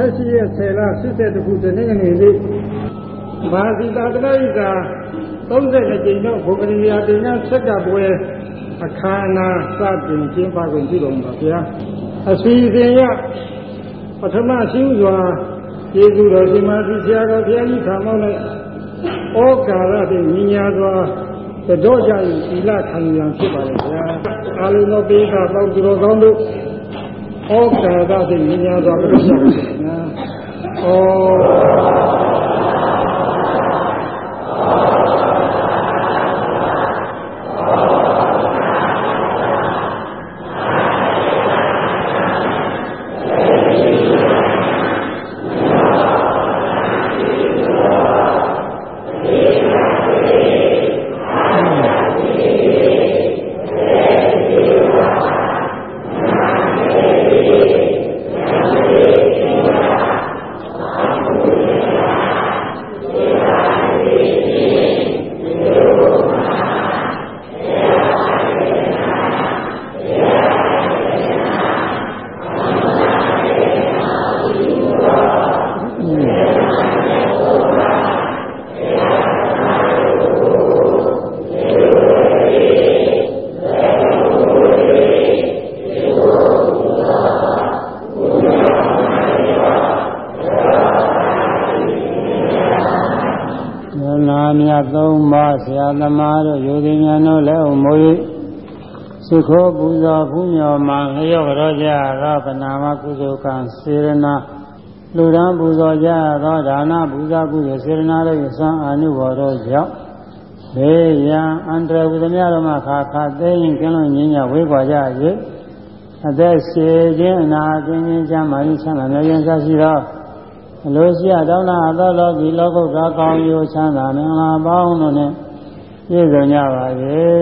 ဆက်ရှိရဲ့10လ82ခုတနင်္ဂနွေနေ့မာသီတာတရိက32ကြိမ်တော့ဘုဂရိယာတင်ညာဆက်ကပွဲအခမ်းအနားစတင်ကျင်းပခွင့်ပြုတော်မူပါဗျာအစီအစဉ်ရပထမရှိစွာကျေးဇူးတော်ရှင်မသီဆရာတော်ဘုရားကြီးထာမောင်းလိုက်ဩကာရဖြင့်ညီညာစွာတော့ကြရင်သီလခံရန်ဖြစ်ပါလေဗျာအာလုံးသောပိဋကပေါင်းသူတော်ကောင်းတို့ ဩကာရဖြင့်ညီညာစွာပြည့်စုံပါဗျာဩ သမားတို့ယူသည်များတို့လည်းအမိုး၍သုခောပူဇော်ဖူးမြော်မှလျော့ကြောကြသောပနာမကုသိုလ်ကံစေရနာလူရန်ပူဇော်ကြသောဒါနပူဇော်ကုသိုလ်စေရနာတို့၏ဆွမ်းအာနုဘော်တို့ကြောင့်ဘေးရန်အန္တရာယ်ဝိသမျှတို့မှခါခါသိရင်ကင်းလို့ငြင်းညဝေးကွာကြ၍အသက်ရှည်ခြင်းအနာကင်းခြင်းချမ်းသာခြင်းချမ်းသာမြဲခြင်းစရှိသောအလိုရှိအတောင်းနာအသောလောကီလောကုတ္တကောင်းကျိုးချမ်းသာမင်္ဂလာပေါင်းတို့နဲ့ ပြည့်စုံကြပါစေ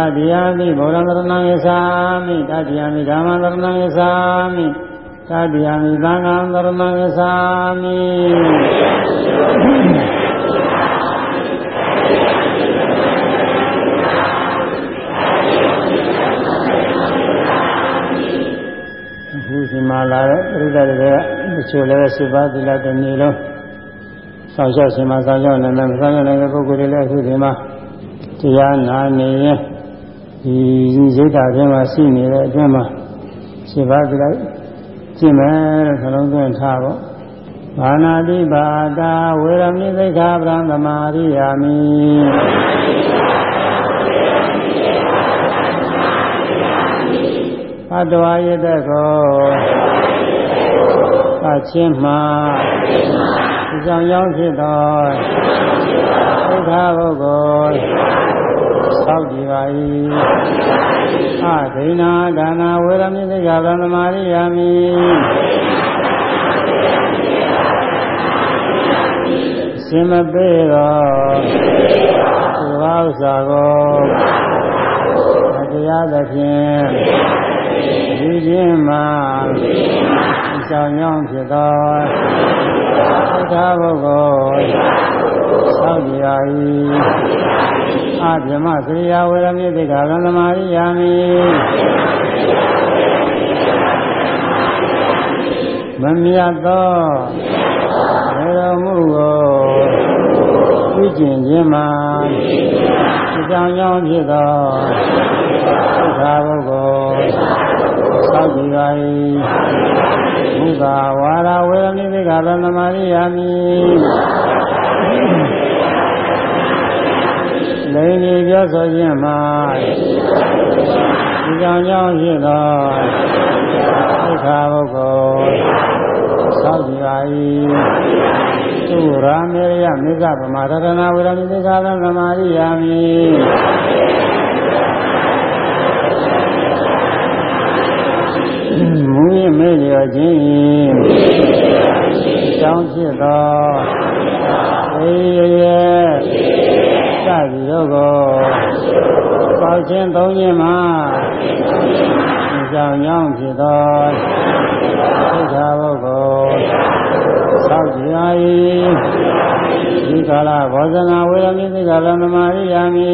တတိယမိဗောဓမရဏံယသာမိတတိယမိဓမ္မရဏံယသာမိတတိယမိသံဃာရဏံယသာမိအခုဒီမှာလာတဲ့ပြိဿတွေကတချို့လည်းစိပါသီလတစ်နေ့လုံးဆောင်းလျှောက်ရှင်မှာဆောင်းလျှောက်နေတယ်မဆောင်းလျှောက်နိုင်တဲ့ပုဂ္ဂိုလ်တွေလည်းအခုဒီမှာတရားနာနေရင် ဒီရိတ်တာထဲမှာရှိနေတဲ့အတွင်းမှာစိပါသီလကျင့်မယ်လို့ခလုံးသွင်းထားပေါ့ဘာနာတိပါတာဝေရမိသိက္ခာပရံသမာရိယာမိဘတ်တော်ရတဲ့ကိုအချင်းမှာဒီကြောင့်ရောက်ဖြစ်သောသိက္ခာပုဂ္ဂိုလ် သောက်ကြည်ပါ၏အဒိနာဒါနာဝေရမိသိက္ခာပရံသမာရိယာမိရှင်မပေးတော့ဒီဘာဥစ္စာကိုအတရားသဖြင့်ဒီခြင်းမှာအဆောင်ကြောင့်ဖြစ်သောသက္ကပုဂ္ဂိုလ်သောက်ကြ၏ အပြမသရိယာဝေရမိသိက္ခာကံသမာရိယာမိမမြတ်သောေတော်မူကိုပြုကျင့်ခြင်းမှာအကြောင်းကြောင့်ဖြစ်သောသစ္စာပုဂ္ဂိုလ်သောက်ကြည်ပါ၏ဘုရားဝါရဝေရမိသိက္ခာသမာရိယာမိ လိင်ကြီးပြောဆိုခြင်းမှာဒီကြောင့်ကြောင့်ဖြစ်သောသစ္စာပုဂ္ဂိုလ်သောက်ကြပါ၏သုရာမေရမေကပမာရတနာဝရမိသေကာသသမာရိယာမိမူရမေလျောခြင်းကြောင်းဖြစ်သောအေးရဲ့စသည် တို့ကိုပေါခြင်းသုံးခြင်းမှာကြောင်းကြောင်းဖြစ်သောသိက္ခာပုဂ္ဂိုလ်သောက်ကြရ၏ဒီကာလဘောဇနာဝေရမိသိက္ခာလမမာရိယာမိ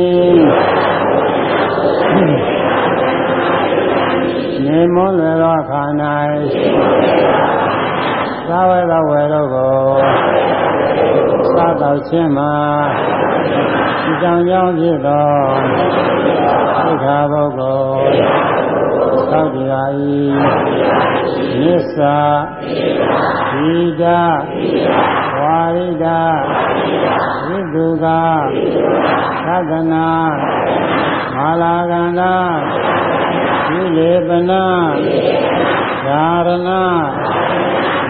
နေမွန်းလေသောခန္ဓာသာဝေသောဝေတို့ကိုသာတော်ခြင်းမှာ ဒီကြောင့်ကြောင့်ဖြစ်သောသိက္ခာပုဂ္ဂိုလ်သောက်ကြရ၏နိစ္စသီဒဝါရိဒဝိတုကသဒ္ဒနာမာလာကန္တာဒီလေပနာဓာရဏ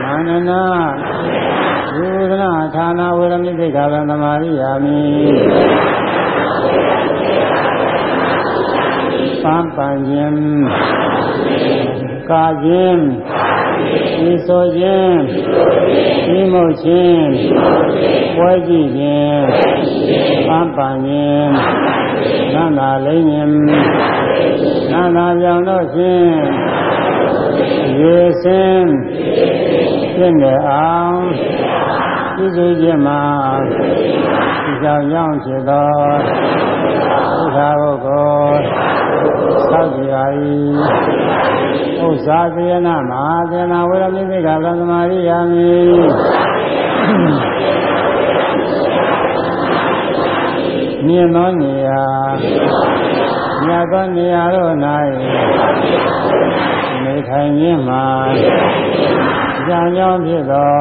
မန္နနာဝေဒနာ ဌာနဝေရမိသိက္ခာပံသမာရိယာမိပန်းပန်ခြင်းကာခြင်းဤဆိုခြင်းဤမုတ်ခြင်းပွဲကြည့်ခြင်းပန်းပန်ခြင်းနန္ဒလိမ့်ခြင်းနန္ဒပြောင်းတော့ခြင်းရေစင်းဖြစ်နေအောင် ပြုစုခြင်းမှာဒီကြောင့်ရောက်ဖြစ်သောဘုရားပုဂ္ဂိုလ်သောက်ကြရ၏ဥစ္စာသေနမဟာသေနဝေရမိသိက္ခာသမာရိယာမိမြင်သောနေရာမြတ်သောနေရာတို့၌နေထိုင်ခြင်းမှာ ကြံကြောင်းဖြစ်သော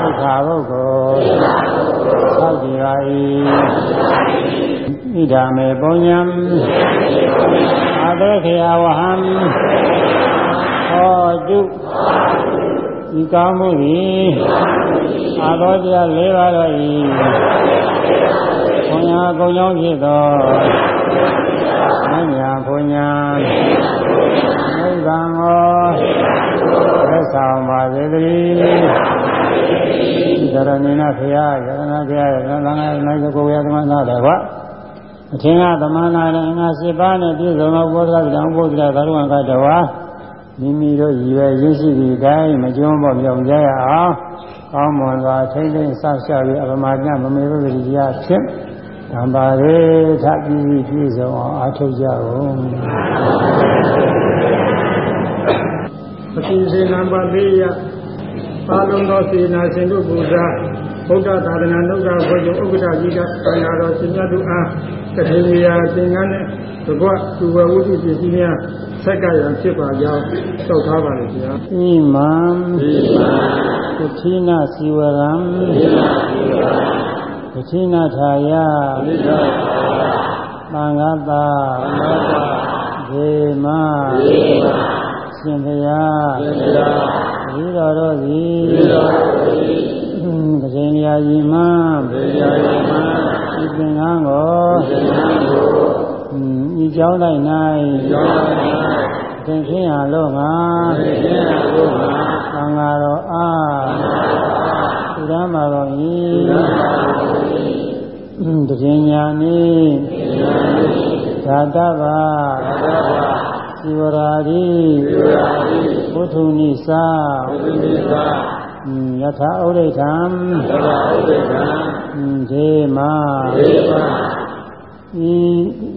ဒုက္ခပုဂ္ဂိုလ်သောက်ကြရ၏ဣဒာမေပုံညံအာသေခယဝဟံဟောတုဤကောင်းမှုသည်အာသောတရား၄ပါးတော်ဤဘုရားကုံကြောင့်ဖြစ်သောမညာဘုံညာနိဗ္ဗာန်ကို သက်ဆောင်ပါစေတည်းသရဏိနာဖရာယရဏဖရာယရဏသံဃာနိုင်ကိုရသမနာတယ်ကွာအထင်ကသမနာနဲ့ငါစစ်ပါးနဲ့ပြည့်စုံသောဘုရားတရားဘုရားသာရဝံကတဝါမိမိတို့ရည်ရွယ်ရင်းရှိသည့်အတိုင်းမကျွမ်းပေါ်မြောင်ကြရအောင်ကောင်းမွန်စွာထိမ့်သိမ့်ဆောက်ရှောက်၍အပမညမမေဘုရားဖြင့်သံပါရေထပြီးပြည့်စုံအောင်အားထုတ်ကြဦးအ စီအစဉ်နံပါတ်၄ရပါလုံးသောစေနာရှင်တို့ပူဇာဗုဒ္ဓသာသနာ့နှုတ်ကဘုရားဥက္ကဋ္ဌကြီးကဆရာတော်ရှင်မြတ်တို့အားတထေရီယာသင်္ကန်းနဲ့တကွသူဝဝုဒ္ဓပစ္စည်းများဆက်ကရန်ဖြစ်ပါကြောင်းသောက်ထားပါလေဗျာဣမံဣမံသတိနာစီဝရံသတိနာစီဝရံသတိနာထာယသတိနာထာယသံဃာတာသံဃာတာဒေမဒေမ ရှင်ဘုရားရှင်ဘုရားဤတော်တို့သည်ဤတော်တို့သည်ကရှင်ရာယီမံကရှင်ရာယီမံဤသင်္ကန်းကိုသင်္ကန်းကိုဤเจ้า၌၌သင်ခင်းရလို့ငါသင်ခင်းရလို့ငါသံဃာတော်အားသူရမှာတော်ဤတခြင်းညာနိသာတဗာသီ ဝရာတိဘုထုနိသာယထာဥဒိဋ္ဌံယထာဥဒိဋ္ဌံဒေမဒေမဤ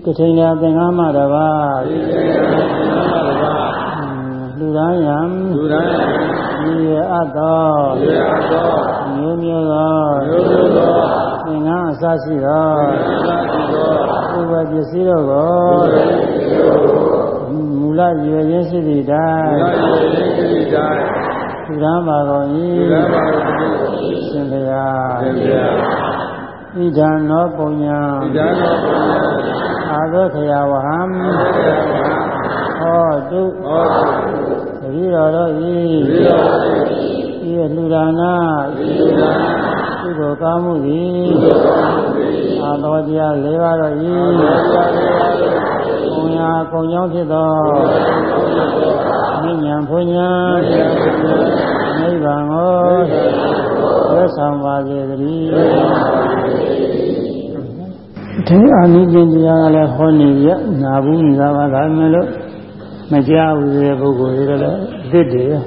ကထိန်ရာသင်္ကမတပါးဤကထိန်ရာသင်္ကမတပါးလူတိုင်းယံလူတိုင်းယံဤရအပ်သောဤရအပ်သောမျိုးမျိုးသောမျိုးမျိုးသောသင်္ကအစရှိသောသင်္ကအစရှိသောဥပပစ္စည်းတို့ကိုမူ လရွယ်ရင်းရှိသည့်တိုင်မူလရွယ်ရင်းရှိသည့်တိုင်လူတိုင်းပါကုန်၏လူတိုင်းပါကုန်၏ရှင်ဘုရားရှင်ဘုရားဣဒံနောပုညံဣဒံနောပုညံအာသောခယဝဟံဟောတုဟောတုတတိတော်တို့ဤတတိတော်တို့ဤဤလူဒါနာဤလူဒါနာကုသိုလ်ကောင်းမှုသည်ကုသိုလ်ကောင်းမှုသည်အာသောတရား၄ပါးတို့ ဤအာသောတရား၄ပါးတို့ဘုံညာကုံကြောင်းဖြစ်သောမြညာဘုံညာနိဗ္ဗာန်ကိုသက်ဆောင်ပါစေတည်းဒီအာနိကျင့်တရားကလည်းဟောနေရနာဘူးနာပါဒါမှလို့မကြောက်ဘူးတဲ့ပုဂ္ဂိုလ်တွေလည်းအစ်တည်း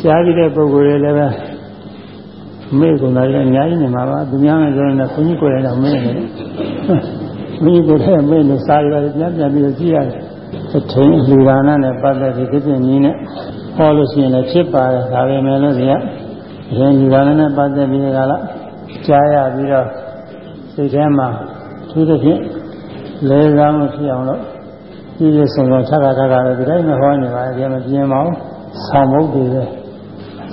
ကြားကြည့်တဲ့ပုဂ္ဂိုလ်တွေလည်းပဲမေ့ကုန်တာလည်းအများကြီးနေမှာပါသူများနဲ့ပြောရင်လည်းခွန်ကြီးကိုယ်တိုင်တော့မေ့နေတယ် မိကိုယ်ထဲမေ့လို့စားရတယ်ပြန်ပြန်ပြီးကြည့်ရတယ်အထင်လူဒါနနဲ့ပတ်သက်ပြီးဒီပြင်းကြီးနဲ့ဟောလို့ရှိရင်လည်းဖြစ်ပါတယ်ဒါပဲမယ်လို့ဒီကအရင်လူဒါနနဲ့ပတ်သက်ပြီးကြလားကြားရပြီးတော့စိတ်ထဲမှာသူတို့ဖြင့်လဲစားမှုဖြစ်အောင်လို့ဒီလိုဆုံးဆုံးချက်တာကလည်းဒီတိုင်းမဟောနေပါဘူးဒီမပြင်းပါဘူးဆောင်းမုတ်တွေပဲ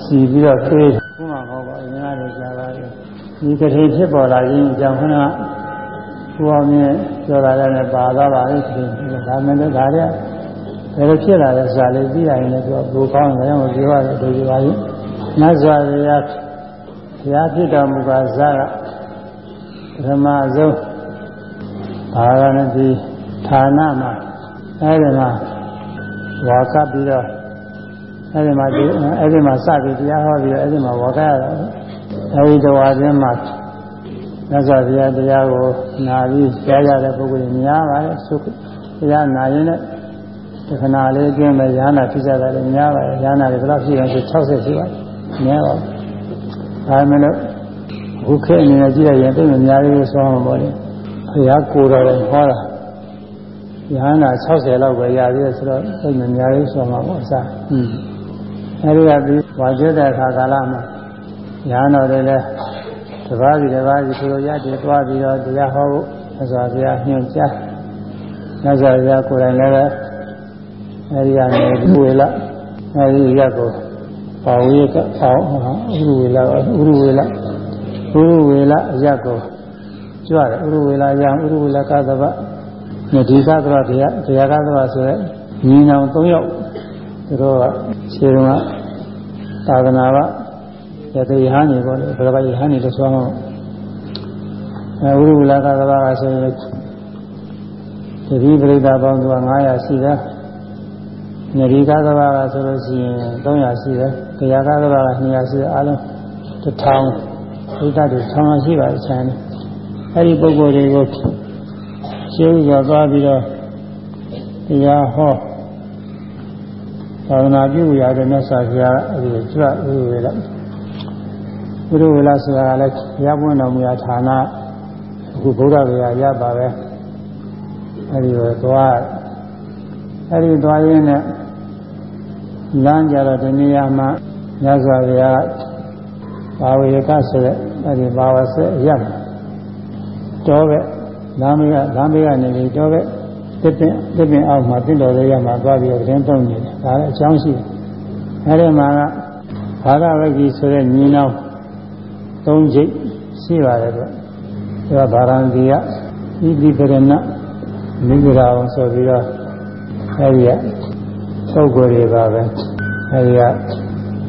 စီပြီးတော့သွေးခုမှဟောပါအရင်ကလည်းကြားပါတယ်ဒီကတိဖြစ်ပေါ်လာခြင်းကြောင့်ခဏ ကိုအောင်မြင်ပြောလာတယ်ပါသွားပါလိမ့်မယ်ဒါမှလည်းဒါတဲ့ဘယ်လိုဖြစ်လာလဲဆိုတာလေးသိရရင်လည်းသူကဘူကောင်းတယ်ဟိုပြောရတယ်ဒီလိုပါရင်နတ်စွာဘုရားဘုရားဖြစ်တော်မူပါဇာကပထမဆုံးဘာရဏတိဌာနမှာအဲဒီမှာဝါကပ်ပြီးတော့အဲဒီမှာအဲဒီမှာစပြီးတရားဟောပြီးတော့အဲဒီမှာဝါကပ်ရတော့အဲဒီတော်ဝါချင်းမှာ မြတ်စွာဘုရားတရားကိုနာပြီးကြားရတဲ့ပုဂ္ဂိုလ်များပါတယ်သုတရားနာရင်လည်းတခဏလေးအတွင်းပဲရဟနာဖြစ်ကြတယ်များပါတယ်ရဟနာတွေဘယ်လောက်ရှိလဲဆို60ရှိပါတယ်များပါဒါမှမဟုတ်အခုခေတ်အနေနဲ့ကြည့်ရရင်သိမများသေးဆိုအောင်ပါလေဘုရားကိုယ်တော်လည်းဟောတာယဟန္တာ60လောက်ပဲရသေးတယ်ဆိုတော့သိမများသေးဆိုမှာပေါ့အစားอืมအဲဒီကပြီးဝါကျတဲ့အခါကာလမှာယဟန်တော်တွေလည်း တပါးစီတပါးစီသူတို့ရတည်သွားပြီးတော့တရားဟောဖို့အစွာဘုရားညွှန်ကြားမြတ်စွာဘုရားကိုယ်တိုင်လည်းအဲဒီကနေဒီဝေလအဲဒီရက်ကိုပါဝေကအောင်ဥရဝေလဥရဝေလဥရဝေလအရက်ကိုကြွတယ်ဥရဝေလာယံဥရဝေလာကသဗ္ဗနဲ့ဒီကသဗ္ဗတရားတရားကသဗ္ဗဆိုရဲညီနောင်၃ယောက်သူတို့ကခြေတော်ကသာသနာ့ ရတယဟန်နေပေါ့လေဘယ်လိုယဟန်နေလို့ဆိုအောင်အဲဥရဝေလာကသဗ္ဗကဆိုရင်တတိပရိသတ်ပေါင်းသူက900ရှိတယ်။ညရီကားကဘာကဆိုလို့ရှိရင်300ရှိတယ်။ကြာကားကဘာက200ရှိတယ်အားလုံး1000ပရိသတ်တွေ1000ရှိပါတယ်ဆံတယ်။အဲဒီပုဂ္ဂိုလ်တွေကိုရှင်းဥစွာသွားပြီးတော့တရားဟောသာသနာပြုရတဲ့မြတ်စွာဘုရားအဲဒီကြွဥဝေလ ဥရဝေလဆိုတာကလည်းဘုရားပွင့်တော်မူရာဌာနအခုဗုဒ္ဓဂယာရပါပဲအဲဒီတော့သွားအဲဒီသွားရင်းနဲ့လမ်းကြတော့ဒီနေရာမှာမြတ်စွာဘုရားဘာဝေကဆိုတဲ့အဲဒီဘာဝဆက်ရက်တော်ပဲလမ်းမေးကလမ်းမေးကနေပြီးတော့ပဲတစ်ပင်တစ်ပင်အောက်မှာတစ်တော်လေးရမှာသွားပြီးတော့တင်းသုံးနေတယ်ဒါလည်းအကြောင်းရှိတယ်အဲဒီမှာကဘာသာဝဂ္ဂီဆိုတဲ့ညီနောင် သုံးချိတ်ရှိပါတယ်ကွအဲဒါဗာရန်ဒီကဣတိပရဏမိဂရာအောင်ဆိုပြီးတော့အဲဒီကပုဂ္ဂိုလ်တွေပါပဲအဲဒီက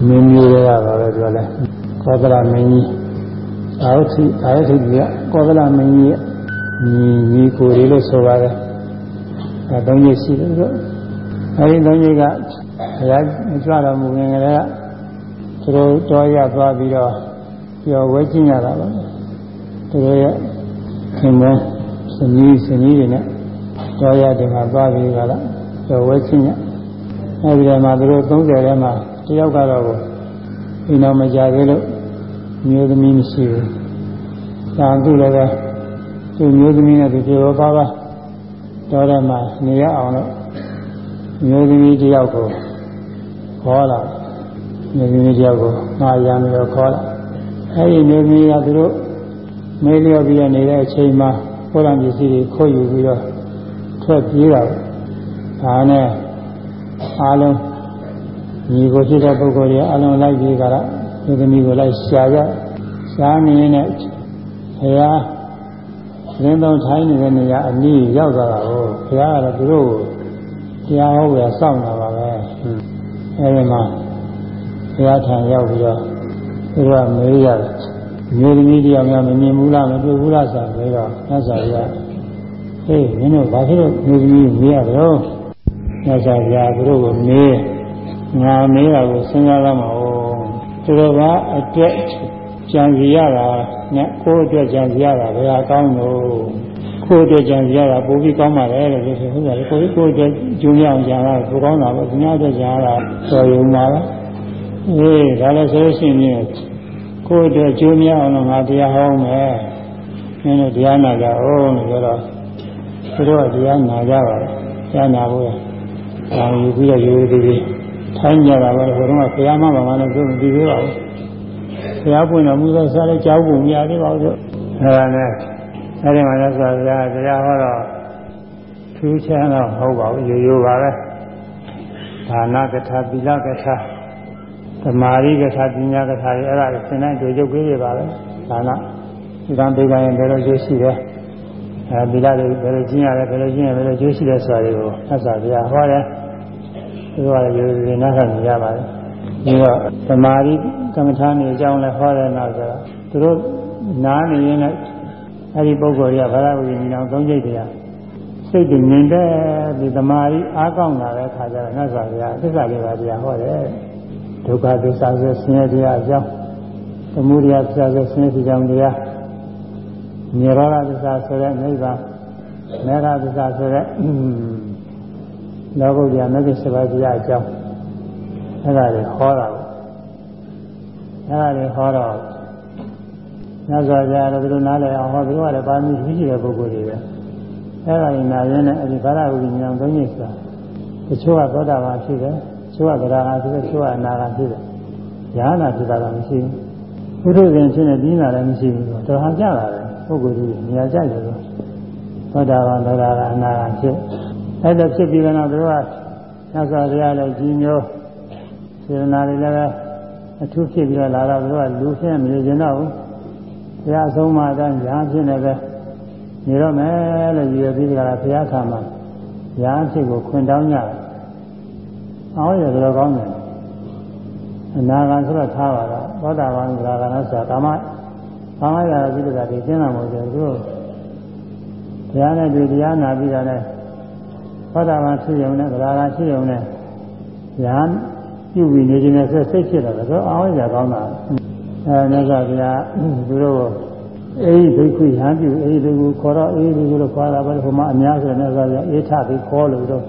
မင်းမျိုးတွေကပါပဲပြောလဲကောသလမင်းကြီးအာဝတိအာဝတိကြီးကကောသလမင်းကြီးညီညီကိုယ်လေးလို့ဆိုပါတယ်အဲသုံးကြီးရှိတယ်ဆိုအဲဒီသုံးကြီးကဘုရားကြွတော်မူငင်ကလေးကသူတို့တော်ရသွားပြီးတော့ ပြောဝဲကျင်ရတာပါသူတို့ရဲ့ခင်မစနီးစနီးတွေနဲ့တော်ရတင်မှာသွားပြီးကြလားပြောဝဲကျင်ရအဲဒီထဲမှာသူတို့30ထဲမှာတယောက်ကတော့အိမ်တော်မကြသေးလို့မျိုးသမီးမရှိဘူး။ဒါသူလည်းပဲသူမျိုးသမီးနဲ့သူပြောပါပါတော်တယ်မှာနေရအောင်လို့မျိုးသမီးတယောက်ကိုခေါ်လာမျိုးသမီးတယောက်ကိုမှာရံပြီးတော့ခေါ်လာ အဲဒီမျိုးသမီးကသူတို့မေးလျော့ပြီးတော့နေတဲ့အချိန်မှာဘုရားပစ္စည်းတွေခိုးယူပြီးတော့ထွက်ပြေးတာဒါနဲ့အားလုံးညီကိုဖြစ်တဲ့ပုဂ္ဂိုလ်တွေအားလုံးလိုက်ပြီးကြတာမျိုးသမီးကိုလိုက်ရှာကြရှားနေနဲ့ဘုရားရင်းတော်ထိုင်းနေတဲ့နေရာအနည်းရောက်သွားတာကိုဘုရားကတော့သူတို့ကိုတရားဟောရစောင့်တာပါပဲအဲဒီမှာဘုရားထံရောက်ပြီးတော့ သူကမေးရတယ်မျိုးသမီးတရားများမမြင်ဘူးလားမတွေ့ဘူးလားဆိုပြီးတော့မြတ်စွာဘုရားဟေးမင်းတို့ဘာဖြစ်လို့မျိုးသမီးမေးရတော့မြတ်စွာဘုရားသူတို့ကိုမေးငါမေးတာကိုစဉ်းစားရမှာ哦သူတို့ကအတွက်ကြံစီရတာနဲ့ကိုယ်အတွက်ကြံစီရတာဘယ်ဟာကောင်းလို့ကိုယ်အတွက်ကြံစီရတာပိုပြီးကောင်းပါလေလို့ဆိုဟုတ်တယ်ကိုယ်ကိုယ်အတွက်ကျိုးရအောင်ကြံရတာပိုကောင်းတာပဲသူများအတွက်ကြံရတာတော်ရုံပါလား အေးဒါလည်းဆိုလို့ရှိရင်ကိုယ်အတွက်ကျိုးများအောင်လို့ငါတရားဟောင်းမယ်မင်းတို့တရားနာကြအောင်လို့ပြောတော့သူတို့ကတရားနာကြပါတရားနာဖို့ဒါယူပြီးတော့ယူသေးသေးထိုင်းကြတာပဲဟိုတုန်းကဘုရားမဘာမှလည်းသူမသိသေးပါဘူးဘုရားပွင့်တော်မူသောစားလဲကြောက်ဖို့မရသေးပါဘူးအဲဒါနဲ့အဲဒီမှာလည်းဆိုတရားတရားဟောတော့ထူးခြားတော့မဟုတ်ပါဘူးရိုးရိုးပါပဲဒါနကထာသီလကထာ သမာဓိကထာပညာကထာတွေအဲ့ဒါသင်တိုင်းတွေ့ကြုတ်ကြီးတွေပါပဲဒါနဒီကံဒေဂရင်ဘယ်လိုကျိုးရှိတယ်အဲဒီလားတွေဘယ်လိုကျင့်ရတယ်ဘယ်လိုကျင့်ရဘယ်လိုကျိုးရှိတယ်ဆိုတာတွေကိုသက်သာပြဟောတယ်ဒီကရိုးရိုးနားခံရပါတယ်ပြီးတော့သမာဓိကမ္မထာနေအကြောင်းလည်းဟောတယ်နောက်ဆိုတော့သူတို့နားနေရင်လည်းအဲ့ဒီပုဂ္ဂိုလ်ကဘာသာဝိညာဉ်အောင်သုံးကြိတ်တရားစိတ်တည်ငြိမ်တဲ့ဒီသမာဓိအားကောင်းလာတဲ့ခါကျတော့မြတ်စွာဘုရားသစ္စာလေးပါးတရားဟောတယ် ဒုက္ခသစ္စာဆိုဆင်းရဲတရားအကြောင်းသမုဒယသစ္စာဆိုဆင်းရဲတရားတရားနိရောဓသစ္စာဆိုတဲ့နိဗ္ဗာန်မေဃသစ္စာဆိုတဲ့လောကုတ္တရာမဂ္ဂင်7ပါးတရားအကြောင်းအဲ့ဒါတွေဟောတာကိုအဲ့ဒါတွေဟောတော့ညဇောကြတော့ဒီလိုနားလည်အောင်ဟောဒီကလည်းပါမီရှိတဲ့ပုဂ္ဂိုလ်တွေပဲအဲ့ဒါရင်နာရင်းနဲ့အဲ့ဒီဘာသာဝိညာဉ်သုံးညဆိုတာတချို့ကသောတာပန်ဖြစ်တယ်တ ချို့ကဗရာဂဖြစ်တယ်တချို့ကအနာဂတ်ဖြစ်တယ်ညာနာဖြစ်တာတော့မရှိဘူးဘုရားရှင်ဖြစ်နေပြီးနာလည်းမရှိဘူးတော်ဟန်ကြလာတယ်ပုဂ္ဂိုလ်ကြီးနေရာကြတယ်လို့သောတာပန်ဗရာဂအနာဂတ်ဖြစ်အဲ့ဒါဖြစ်ပြီးတော့သူကညဇောတရားလည်းကြီးမျိုးစေတနာတွေလည်းအထူးဖြစ်ပြီးတော့လာတော့သူကလူဖြစ်မနေကြတော့ဘူးဘုရားအဆုံးမအတိုင်းညာဖြစ်နေပဲနေတော့မယ်လို့ရည်ပြီးကြတာဘုရားထာမှာညာဖြစ်ကိုခွင်တောင်းကြတယ် အောင်းရတော့ကောင်းတယ်အနာဂံဆိုတော့ထားပါတော့သောတာပန်ကရာကနာဆိုတာကာမကာမရာဇိတ္တကဒီရှင်းတာမဟုတ်ဘူးသူဘုရားနဲ့ဒီတရားနာပြီးတာနဲ့သောတာပန်ဖြစ်ရုံနဲ့ဗလာကဖြစ်ရုံနဲ့ညာပြုပြီးနေခြင်းနဲ့စိတ်ဖြစ်လာတယ်ဆိုအောင်းရကောင်းတာအဲမြတ်စွာဘုရားသူတို့အေးဘိက္ခုရဟန်းပြုအေးဘိက္ခုခေါ်တော့အေးဘိက္ခုလို့ခေါ်တာပဲဟိုမှာအများဆိုမြတ်စွာဘုရားအေးထပြီးခေါ်လို့တော့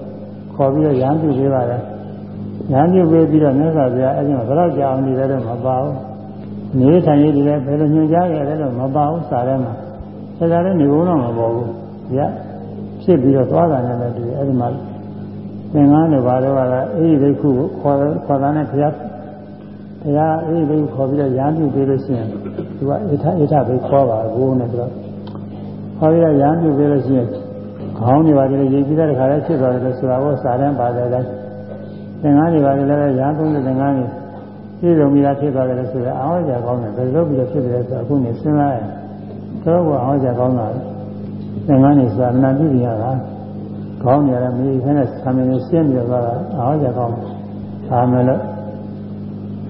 ခေါ်ပြီးတော့ရဟန်းပြုပေးပါတယ် ရဟန်းပြုပေးပြီးတော့မြတ်စွာဘုရားအဲ့ဒီမှာဘယ်တော့ကြာအောင်နေလဲတော့မပါဘူးနေထိုင်ရည်လည်းဘယ်လိုညွှန်ကြားခဲ့လဲတော့မပါဘူးစာထဲမှာစာထဲလည်းနေဘုံတော့မပေါ်ဘူးဒီကဖြစ်ပြီးတော့သွားတာနဲ့လည်းဒီအဲ့ဒီမှာသင်္ကန်းတွေဘာတော့ကအေးဘိက္ခုကိုခေါ်ခေါ်တာနဲ့ဘုရားဘုရားအေးဘိက္ခုခေါ်ပြီးတော့ရဟန်းပြုပေးလို့ရှိရင်သူကအေထအေထပဲခေါ်ပါဘူးနဲ့ဆိုတော့ခေါ်ပြီးတော့ရဟန်းပြုပေးလို့ရှိရင်ခေါင်းတွေပါတယ်ရေးပြီးတဲ့ခါလဲဖြစ်သွားတယ်လို့ဆိုတာကိုစာတန်းပါတယ်တိုင်း သင်္ကန်းတွေပါတယ်လည်းရဟန်းသုံးတဲ့သင်္ကန်းတွေပြည့်စုံပြီးသားဖြစ်သွားတယ်လို့ဆိုတော့အောင်းကြကောင်းတယ်ဘယ်လိုပြီးတော့ဖြစ်တယ်ဆိုအခုနေစဉ်းစားရင်တော့ကအောင်းကြကောင်းတာသင်္ကန်းတွေဆိုတာနာပြုရတာခေါင်းနေရမေးခဲနဲ့ဆံမင်းရှင်းပြီးတော့အောင်းကြကောင်းတယ်ဒါမှလည်း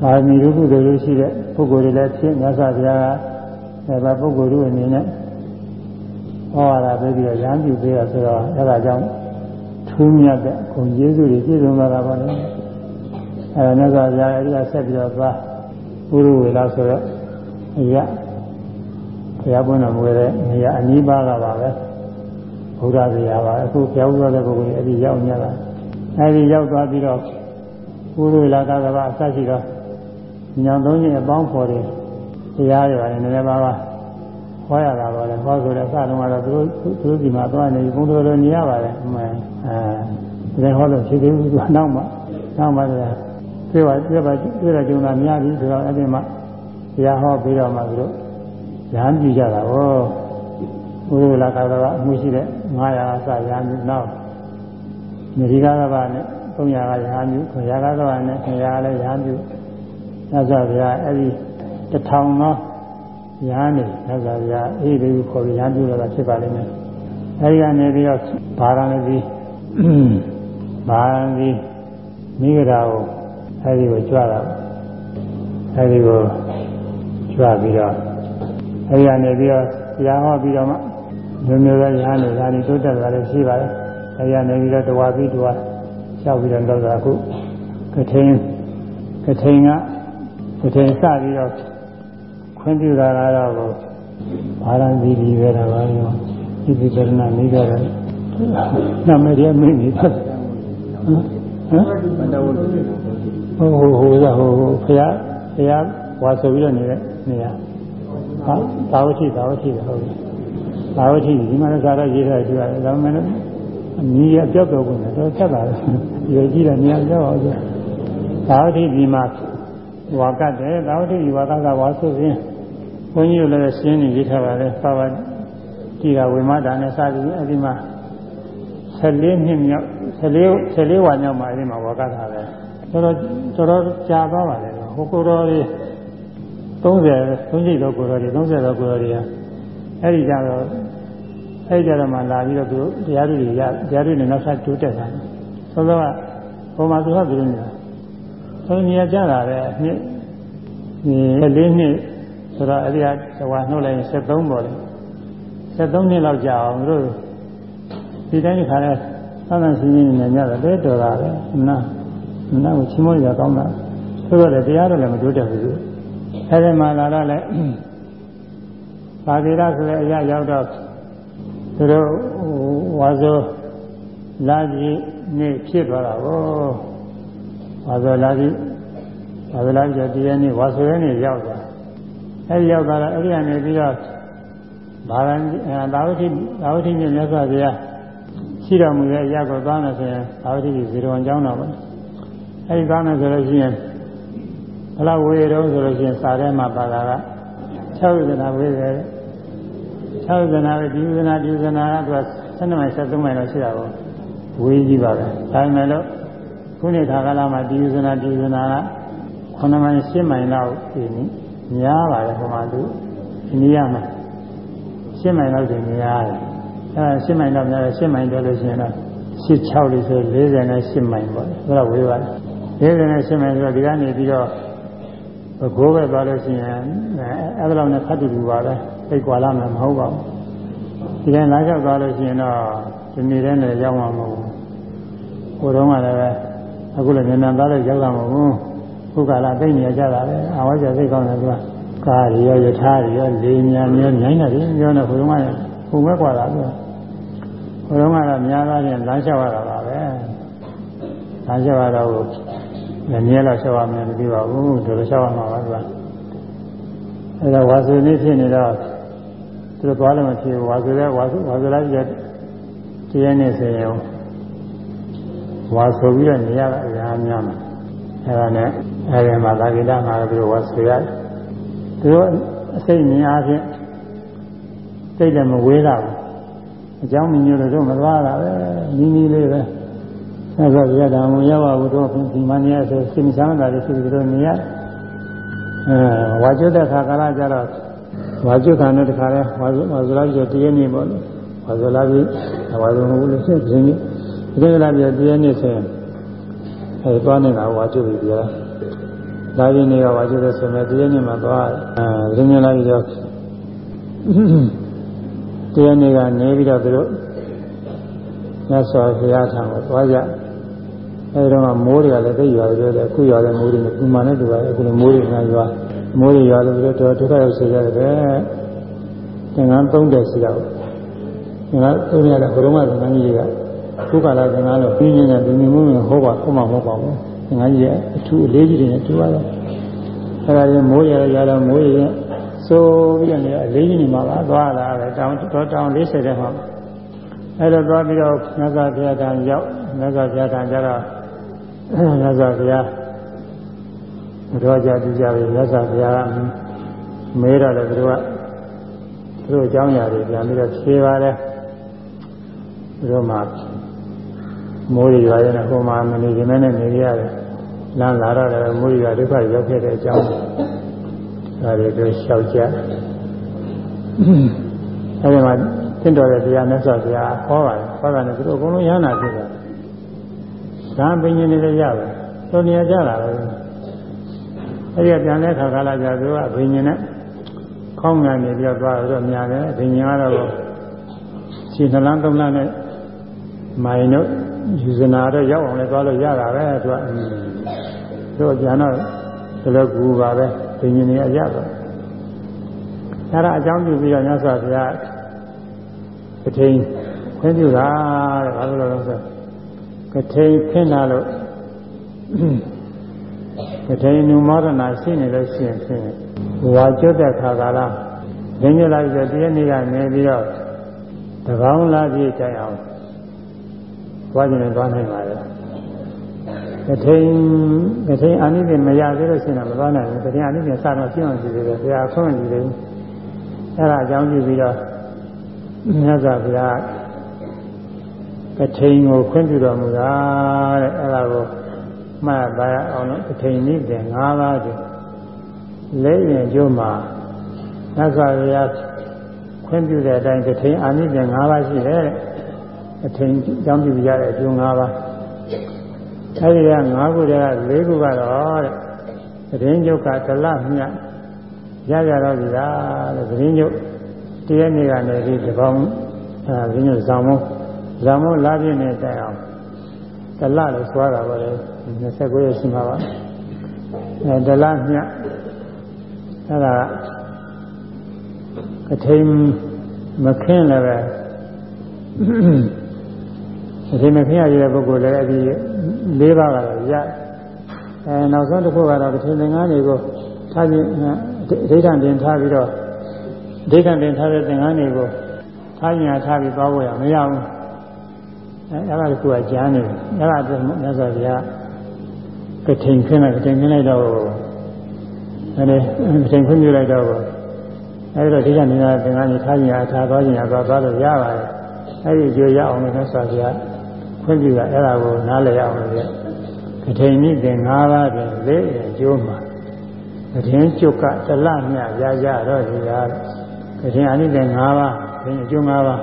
ပါမီရုပ်တွေရှိတဲ့ပုဂ္ဂိုလ်တွေလည်းဖြစ်မြတ်စွာဘုရားကအဲဒါပုဂ္ဂိုလ်တို့အနေနဲ့ဟောရတာပဲပြီးတော့ရဟန်းပြုပေးရဆိုတော့အဲဒါကြောင့် ထူးမြတ်တဲ့ဂုဏ်ကျေးဇူးတွေပြည့်စုံလာတာပါလေအဲဒါမြတ်စွာဘုရားအဲဒီကဆက်ပြီးတော့သွားပုရုဝေလာဆိုတော့အရာဘုရားပွင့်တော်မူတဲ့နေရာအနည်းပါးကပါပဲဘုရားတရားပါအခုပြောင်းသွားတဲ့ပုဂ္ဂိုလ်တွေအဲဒီရောက်ညတာအဲဒီရောက်သွားပြီးတော့ပုရုဝေလာကကပါအစရှိတော့ညောင်သုံးခြင်းအပေါင်းဖော်တယ်တရားတွေပါတယ်နည်းနည်းပါးပါး ဟောရတာပါလေဟောဆိုတဲ့အစတုန်းကတော့သူတို့သူတို့ဒီမှာသွားနေဘုံတော်တော်နေရပါတယ်အမှန်အဲဒီဟောလို့ရှိသေးဘူးသူနောက်မှနောက်မှလည်းပြေပါပြေပါပြေတာကြုံတာများပြီဆိုတော့အဲ့ဒီမှာတရားဟောပြီးတော့မှသူတို့ရဟန်းပြကြတာဟောဘုရားလာကတော့အမှုရှိတဲ့900အစရဟန်းပြနောက်မြေဒီကားကပါနဲ့300ကရဟန်းပြခရာကားကပါနဲ့ခရာလည်းရဟန်းပြသစ္စာဗျာအဲ့ဒီတထောင်သော ရဟန်းနေသစ္စာဗျာအေးဒီကိုခေါ်ပြီးရဟန်းပြုလာတာဖြစ်ပါလိမ့်မယ်အဲဒီကနေပြီးတော့ဘာရဏသီဘာရဏသီမိဂရာကိုအဲဒီကိုကြွတာအဲဒီကိုကြွပြီးတော့အဲဒီကနေပြီးတော့တရားဟောပြီးတော့မှမျိုးမျိုးသောရဟန်းတွေဒါနေတိုးတက်တာလည်းရှိပါတယ်အဲဒီကနေပြီးတော့တဝါပြီးတဝါလျှောက်ပြီးတော့တော့အခုကထိန်ကထိန်ကကထိန်စပြီးတော့ ခွင့်ပြုတာကတော့ဘာရန်သီဒီပဲတာပါရောဒီဒီကရဏမိကြတယ်နာမည်ရမင်းနေတယ်ဟမ်ဟိုဟိုဟိုကဟိုဖရာဖရာဝါဆိုပြီးတော့နေတဲ့နေရာဟာသာဝတိသာဝတိဟုတ်ပြီသာဝတိဒီမှာလည်းဇာတော့ရေးထားရှိရတယ်ဒါမှမဟုတ်အမြင်ရပြောက်တော့ကုန်တယ်တော့ချက်တာလေရွယ်ကြည့်တဲ့နေရာပြောက်အောင်ဆိုသာဝတိဒီမှာဝါကတ်တယ်သာဝတိဒီဝါကကဝါဆိုရင် ဘုန်းကြီးတို့လည်းရှင်းနေရေးထားပါတယ်ပါပါကြည်တာဝိမတာနဲ့စသည်အဲ့ဒီမှာ14နှစ်မြောက်14 14ဝါမြောက်မှာအဲ့ဒီမှာဝါကထားတယ်တော်တော်တော်တော်ကြာသွားပါလေဟိုကိုတော်လေး30 30တော့ကိုတော်လေး30တော့ကိုတော်လေးဟာအဲ့ဒီကြတော့အဲ့ဒီကြတော့မှလာပြီးတော့သူတရားတွေရတရားတွေနဲ့နောက်ဆက်တိုးတက်တာသောသောကဟိုမှာသူကပြောနေတာဆိုနေရကြတာလေနှစ်ဒီ14နှစ် ဆိုတော့အဲ့ဒီကဟိုနှုတ်လိုက်ရင်73ပေါ်တယ်73နှစ်လောက်ကြာအောင်တို့ဒီတိုင်းခါလဲသံသရှင်ကြီးနေညတော့တဲတော်တာပဲနာနာကိုချင်းမောရကောင်းတာဆိုတော့လေတရားတော့လည်းမတိုးတက်ဘူးအဲ့ဒီမှာလာတော့လေပါတိရဆိုတဲ့အရာရောက်တော့သူတို့ဝါဇောလာကြီးနေ့ဖြစ်သွားတာကိုဝါဇောလာကြီးဝါဇောလာကြီးတရားနေ့ဝါဆိုရဲနေ့ရောက်သွား အဲဒီရောက်သွားတော့အဲ့ဒီကနေပြီးတော့ဘာရန်သာဝတိသာဝတိမြတ်မြတ်စွာဘုရားရှိတော်မူတဲ့အရာကိုသွားမယ်ဆိုရင်သာဝတိကြီးဇေရဝံကျောင်းတော်ပါအဲဒီသွားမယ်ဆိုလို့ရှိရင်ဘလောက်ဝေတော့ဆိုလို့ရှိရင်စာထဲမှာပါတာက6ဝိဒနာဝေတယ်6ဝိဒနာပဲဒီဝိဒနာဒီဝိဒနာကသူက12မိုင်73မိုင်တော့ရှိတာပေါ့ဝေးကြီးပါပဲဒါပေမဲ့လို့ခုနှစ်ခါကလာမှာဒီဝိဒနာဒီဝိဒနာက9မိုင်10မိုင်လောက်ရှိနေ များပါတယ်ဟိုမှာသူအိန္ဒိယမှာရှင်းမိုင်လောက်ဆိုများတယ်အဲရှင်းမိုင်တော့များတယ်ရှင်းမိုင်တယ်လို့ရှိရင်တော့86လို့ဆို40နဲ့8မိုင်ပေါ့ဒါတော့ဝေးပါတယ်40နဲ့8မိုင်ဆိုတော့ဒီကနေပြီးတော့ဘိုးပဲသွားလို့ရှိရင်အဲဒါလောက်နဲ့ဖတ်တူတူပါပဲသိကွာလာမှာမဟုတ်ပါဘူးဒီတိုင်းလာရောက်သွားလို့ရှိရင်တော့ဒီနေ့တည်းနဲ့ရောက်မှာမဟုတ်ဘူးကိုတော့ကလည်းအခုလည်းဉာဏ်သားလို့ရောက်တာမဟုတ်ဘူး ခုကလာသိနေကြတာလေအာဝါကျသိကောင်းတယ်သူကကားရောယထာရောလေညာမျိုးညိုင်းတယ်ပြောနေကိုတော့ကပုံမဲ့กว่าတာသူကကိုတော့ကတော့များသားချင်းလမ်းလျှောက်ရတာပါပဲလမ်းလျှောက်ရတော့လည်းမြဲတော့လျှောက်ရမယ်မသိပါဘူးဒီလိုလျှောက်ရမှာပါသူကအဲဒါဝါစုနေဖြစ်နေတော့သူတို့သွားလည်းမဖြစ်ဘူးဝါစုလည်းဝါစုဝါစုလိုက်ရဲ့တရားနဲ့ဆိုရင်ဝါဆိုပြီးတော့နေရတာအများများမှာအဲဒါနဲ့ အဲဒီမှာသာဂိတမှာလည်းသူတို့ဝါဆိုရတယ်သူတို့အစိတ်မြင်အားဖြင့်စိတ်လည်းမဝေးတာဘူးအကြောင်းမညို့လို့မသွားတာပဲနီးနီးလေးပဲဆက်ဆက်ရတာမရောက်ပါဘူးတော့ဒီမနေရဆိုစိတ်မချမ်းသာလို့ရှိပြီးတော့နေရအဲဝါကျွတ်တဲ့ခါကာလကျတော့ဝါကျွတ်ခံတဲ့တခါလဲဝါဇဝါဇလာပြီးတော့တည့်ရနေပေါ့လေဝါဇလာပြီးဝါဇုံဘူးလို့ဆက်ပြင်းနေဒီကလာပြီးတည့်ရနေဆိုရင်အဲသွားနေတာဝါကျွတ်ပြီးပြော လာပြီးနေကဝါကျွတ်တဲ့ဆိုရင်တည့်ရနေမှာသွားအဲရင်းရလာပြီးတော့တည့်ရနေကနေပြီးတော့သူတို့မြတ်စွာဘုရားထံကိုသွားကြအဲဒီတော့မိုးတွေကလည်းသိရွာတယ်အခုရွာတဲ့မိုးတွေနဲ့ဒီမှနဲ့တူပါတယ်အခုလိုမိုးတွေကရွာမိုးတွေရွာလို့ပြီးတော့ဒုက္ခရောက်စေရတယ်ပဲသင်္ကန်း30ရှိတော့သင်္ကန်းသုံးရတဲ့ဘုရုံးကသင်္ကန်းကြီးတွေကခုကလာသင်္ကန်းလို့ပြင်းနေတဲ့ဒီမျိုးမျိုးဟောပါဟောမှာမဟုတ်ပါဘူး သင်္ကန်းကြီးရဲ့အထူးအလေးကြီးတွေနဲ့တူပါတယ်အဲဒါရင်မိုးရရတော့မိုးရဆိုပြီးတော့လည်းအလေးကြီးနေမှာပါသွားလာတယ်တောင်တော့တောင်40တဲ့မှာအဲဒါသွားပြီးတော့မြတ်စွာဘုရားကရောက်မြတ်စွာဘုရားကကြတော့မြတ်စွာဘုရားတော်ကြပြကြပြီမြတ်စွာဘုရားကမဲတော့လည်းသူတို့ကသူတို့အကြောင်းအရာတွေပြန်ပြီးတော့ဖြေပါတယ်သူတို့မှ မိုးရီရွာရဲ့ဟိုမှာမနေကြနဲ့နေရတယ်လမ်းလာတော့လည်းမိုးရီကဒုက္ခရောက်ခဲ့တဲ့အကြောင်းဒါတွေတို့လျှောက်ကြအဲဒီမှာသင်တော်တဲ့တရားမြတ်စွာဘုရားဟောပါတယ်ဟောတာနဲ့သူတို့အကုန်လုံးရဟနာဖြစ်တာဒါပင်ရှင်တွေလည်းရပါသူနေရာကြတာပဲအဲ့ဒီပြန်တဲ့ခါကာလကျသူကဘိညာဉ်နဲ့ခေါင်းငံနေပြီးတော့သွားတော့များတယ်ဘိညာဉ်ကတော့ခြေနှလန်းသုံးလန်းနဲ့ မိုင်တို့ယူဇနာတော့ရောက်အောင်လည်းသွားလို့ရတာပဲသူကသူကကျန်တော့ဒီလိုကူပါပဲဘိညာဉ်တွေအရပါအဲ့ဒါအကြောင်းပြုပြီးတော့မြတ်စွာဘုရားကထိန်ခွင့်ပြုတာတဲ့ဘာလို့လဲဆိုကထိန်ခင်းလာလို့ကထိန်နုမောဒနာရှိနေလို့ရှိရင်ဖြင့်ဝါကျွတ်တဲ့ခါကာလရင်းရလိုက်ဆိုတရက်နေ့ကနေပြီးတော့တကောင်းလာပြည့်တိုင်အောင် သွားကျင်သွားနိုင်ပါလေကထိန်ကထိန်အာနိသင်မရသေးလို့ရှိရင်မသွားနိုင်ဘူးကထိန်အာနိသင်စတော့ပြည့်အောင်ကြည့်သေးတယ်ဘုရားဆွမ်းကြည့်သေးဘူးအဲ့ဒါအကြောင်းပြုပြီးတော့မြတ်စွာဘုရားကထိန်ကိုခွင့်ပြုတော်မူတာတဲ့အဲ့ဒါကိုမှတ်ပါအောင်လို့ကထိန်နည်းတင်၅ပါးတည်းလက်ရင်ကျိုးမှာမြတ်စွာဘုရားခွင့်ပြုတဲ့အတိုင်းကထိန်အာနိသင်၅ပါးရှိတယ်တဲ့ အထိန်ကြောင်းပြုရတဲ့အကျိုး၅ပါးအဲဒီက၅ခုတည်းက၄ခုကတော့တဲ့သတင်းကျုပ်ကဒလမြတ်ရကြတော့ဒီလားတဲ့သတင်းကျုပ်တရက်နေ့ကနေပြီးဒီပေါင်းအဲဒီညဇောင်းမဇောင်းမလာပြည့်နေတိုင်အောင်ဒလလို့ဆိုရတာပါလေ29ရက်ရှိမှာပါအဲဒလမြတ်အဲဒါကထိန်မခင်းလည်းပဲ ကထိန်မခင်းရတဲ့ပုဂ္ဂိုလ်လည်းအဒီ၄ပါးကတော့ရအဲနောက်ဆုံးတစ်ခုကတော့ကထိန်သင်္ကန်းတွေကိုထားခြင်းအဋ္ဌံတင်ထားပြီးတော့အဋ္ဌံတင်ထားတဲ့သင်္ကန်းတွေကိုထားခြင်းထားပြီးသွားဖို့ရမရဘူးအဲအဲ့ဒါကကျမ်းနေတယ်အဲ့ဒါအတွက်မြတ်စွာဘုရားကထိန်ခင်းလိုက်ကထိန်ခင်းလိုက်တော့အဲဒီကထိန်ခင်းပြလိုက်တော့အဲဒီတော့ဒီကနေတာသင်္ကန်းကြီးထားခြင်းအားထားသွားခြင်းအားသွားသွားလို့ရပါတယ်အဲဒီကြိုရအောင်လို့မြတ်စွာဘုရား ခွင့်ပြုတာအဲ့ဒါကိုနားလည်ရအောင်လို့ကထိန်နည်းတင်၅ပါးတွင်လေးအကျိုးမှာကထင်းကျုပ်ကတလမြရရတော့ဒီဟာကထင်းအနိတဲ့၅ပါးကထင်းအကျိုး၅ပါး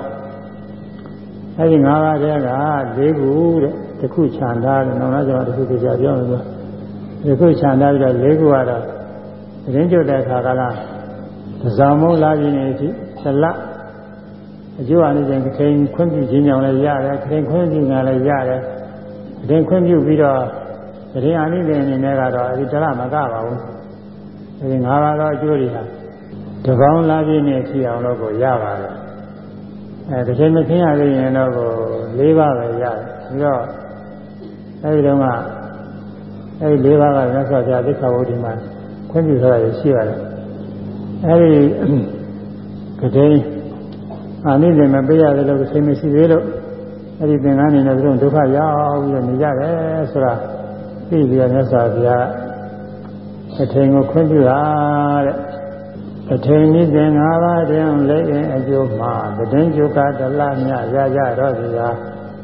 အဲဒီ၅ပါးတည်းက၄ခုတဲ့တစ်ခုခြံထားတယ်နောက်တော့ကျွန်တော်တစ်ခုကြာပြောမယ်ဆိုတစ်ခုခြံထားပြီးတော့၄ခုကတော့ကထင်းကျုပ်တဲ့အခါကလားသဇောင်မုံလာပြီးနေပြီတလ အကျိုးအနိတဲ့ကထင်းခွင့်ပြုခြင်းကြောင့်လည်းရတယ်ကထင်းခွင့်ပြုငါလည်းရတယ်အတင်းခွင့်ပြုပြီးတော့တရင်အနိဒေအနေနဲ့ကတော့အဲဒီတရမကပါဘူးအဲဒီ၅ပါးသောအကျိုးတွေဟာတပေါင်းလာပြည့်နဲ့ဖြစ်အောင်လို့ကိုရပါတယ်အဲတစ်ချိန်မခင်းရသေးရင်တော့ကို၄ပါးပဲရတယ်ပြီးတော့အဲဒီတော့ကအဲဒီ၄ပါးကမြတ်စွာဘုရားသိက္ခာပုဒ်ဒီမှာခွင့်ပြုထားရရှိရတယ်အဲဒီကတိ အာနိဒေမပေးရတယ်လို့ချိန်မရှိသေးလို့အဲ့ဒီသင်္ကန်းနေနဲ့သူတို့ဒုက္ခရောက်ပြီးတော့နေကြတယ်ဆိုတာသိပြီးတော့မြတ်စွာဘုရားအထင်ကိုခွင့်ပြုတာတဲ့အထင်ဤသင်္၅ပါးတည်းလက်ရင်အကျိုးမှာတည်င်းကျုကတလမြရကြတော့ဒီဟာ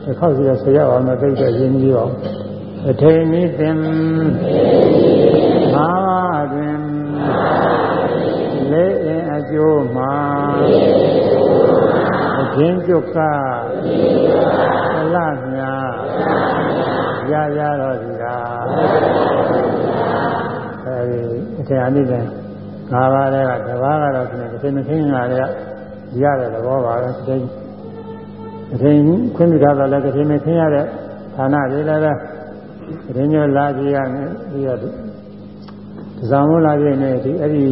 တစ်ခေါက်စီတော့ဆရာအောင်မသိတဲ့ရင်းကြီးအောင်အထင်ဤသင်၅ အထင်ကျုကတလမြရကြတော့ဒီဟာအဲဒီအထင်အနိစ္စငါးပါးတဲ့ကတပါးကတော့ပြင်တစ်ချိန်မချင်းလာတဲ့ရတဲ့သဘောပါပဲတစ်ချိန်တစ်ချိန်ခွင့်ပြုထားတော့လည်းတစ်ချိန်မချင်းရတဲ့ဌာနတွေလည်းပဲတစ်ချိန်မျိုးလာကြည့်ရမယ်ပြီးတော့ဇာမလာပြည့်နေဒီအဲ့ဒီ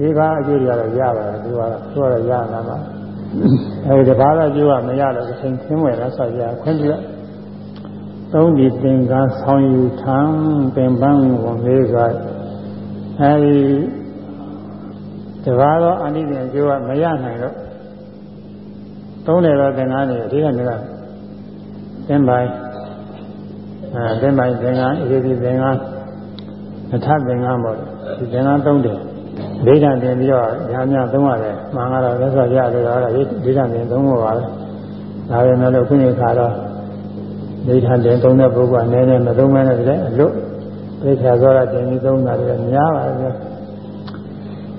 လေးပါးအကျိုးတွေကတော့ရပါတယ်သူကတော့သူကတော့ရနာမှာ အဲဒီတပါးတော့အကျိုးကမရတော့တစ်ချိန်ခင်းဝယ်တော့ဆောက်ရခွင့်ပြုသုံးဒီသင်္ကန်းဆောင်ယူထံပင်ပန်းဝင်လေးစွာအဲဒီတပါးသောအနိစ္စအကျိုးကမရနိုင်တော့သုံးတယ်တော့သင်္ကန်းတွေအဓိကမြတ်သင်ပိုင်းအဲသင်ပိုင်းသင်္ကန်းဣတိသင်္ကန်းအထသင်္ကန်းပေါ့ဒီသင်္ကန်းသုံးတယ် ဒိဋ္ဌံတင်ပြီးတော့ညာများသုံးရတယ်မှန်ကတော့လက်ဆော့ရတယ်တော့ဒိဋ္ဌံတင်သုံးဖို့ပါပဲဒါပေမဲ့လို့ခုနေခါတော့ဒိဋ္ဌံတင်သုံးတဲ့ပုဂ္ဂိုလ်ကနည်းနည်းမသုံးမဲနဲ့တည်းအလွတ်ဒိဋ္ဌာသောတာတင်ပြီးသုံးတာလည်းများပါတယ်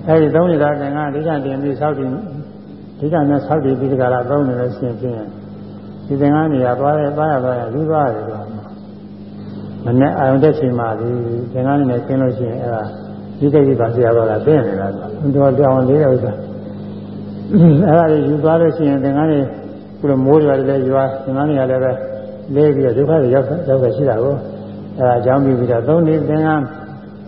အဲဒီသုံးနေတာသင်္ကန်းဒိဋ္ဌံတင်ပြီးဆောက်တည်ဒိဋ္ဌံနဲ့ဆောက်တည်ပြီးကြတာသုံးနေလို့ရှိရင်ဖြင့်ဒီသင်္ကန်းတွေကသွားရဲသွားရသွားရလူသွားတယ်ကွာမနဲ့အာရုံတက်ချိန်မှဒီသင်္ကန်းနဲ့ကျင်းလို့ရှိရင်အဲဒါ ဒီတိတ်ကြီးပါဆရာတော်ကသိနေတာတော့တောင်းလေးတဲ့ဥစ္စာအဲဒါကြီးယူသွားလို့ရှိရင်သင်္ကန်းတွေခုလိုမိုးတွေလည်းရွာသင်္ကန်းတွေကလည်းပဲလဲပြီးတော့ဒုက္ခတွေရောက်ရောက်ရှိတာကိုအဲဒါအကြောင်းပြုပြီးတော့သုံးနေသင်္ကန်း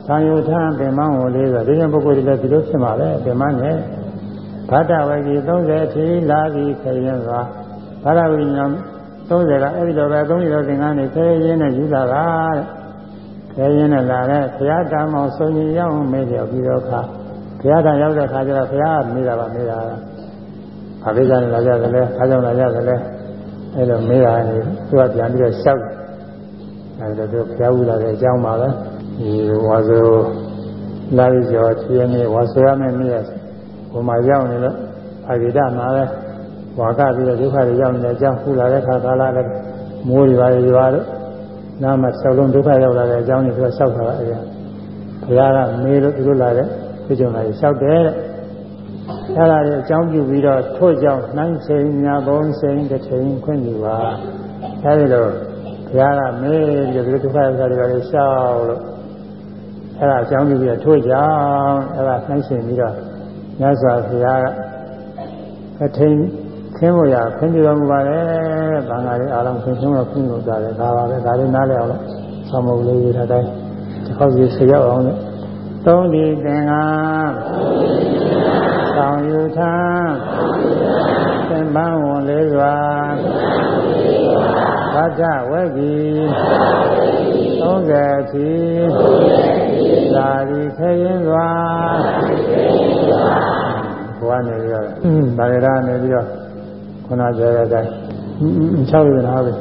သံယုထံပင်မဝလေးဆိုဒီနေ့ပုဂ္ဂိုလ်တွေလည်းဒီလိုဖြစ်မှာပဲပင်မနဲ့ဘဒ္ဒဝေကြီး30အထိလာပြီးခရင်စွာဘဒ္ဒဝေကြီး30ကအဲ့ဒီတော့ပဲ30တော့သင်္ကန်းတွေခရင်နဲ့ယူတာကတဲ့ ခရင်နဲ့လာတဲ့ဘုရားတမ်းမောင်ဆုံးရင်ရောက်မေးတယ်ပြီးတော့ခါဘုရားတမ်းရောက်တဲ့ခါကျတော့ဘုရားမေးတာပါမေးတာအဘိဓါနဲ့လာကြတယ်လဲအားကြောင့်လာကြတယ်လဲအဲ့လိုမေးတာနေသူကပြန်ပြီးတော့ရှောက်အဲ့ဒါသူဘုရားဥလာတဲ့အကြောင်းပါပဲဒီဝါဆိုလာပြီးကျော်ချီးနေဝါဆိုရမယ့်နေ့ဟိုမှာရောက်နေလို့အာဂိတမှာပဲဝါကပြီးတော့ဒုက္ခတွေရောက်နေတဲ့အကြောင်းခုလာတဲ့ခါကာလလည်းမိုးတွေပါရွာလို့ နားမှာဆောက်လုံးဒုက္ခရောက်လာတဲ့အကြောင်းတွေသူကဆောက်တာပါအဲ့ဒါဘုရားကမေးလို့သူတို့လာတဲ့ပြကြုံလာပြီးဆောက်တယ်တဲ့အဲ့ဒါတွေအကြောင်းပြုပြီးတော့ထို့ကြောင့်နှိုင်းစိန်ညာဘုံစိန်တစ်ချိန်ခွင့်ပြုပါအဲဒီလိုဘုရားကမေးပြီးတော့ဒုက္ခရောက်တာတွေလည်းရှောက်လို့အဲ့ဒါအကြောင်းပြုပြီးတော့ထို့ကြောင့်အဲ့ဒါနှိုင်းစိန်ပြီးတော့မြတ်စွာဘုရားကအထင် ခင်းဖို့ရခင်းပြတော်မူပါတယ်။ဘာသာရေးအားလုံးခင်းဆုံးတော့ခင်းလို့ကြားတယ်ဒါပါပဲဒါလေးနားလည်အောင်လို့ဆောင်းမုတ်လေးရတဲ့တိုင်းတစ်ခေါက်ကြီးဆရာအောင်လို့သုံးဒီသင်္ကန်းဆောင်ယူထားသင်္ပန်းဝန်လေးစွာဘဒ္ဒဝက်ကြီး30အထိသာဒီခရင်စွာဘဝနေပြီးတော့ဗာရဒနေပြီးတော့ ခုနပြောတဲ့အတိုင်း6ဝိဇ္ဇနာပဲ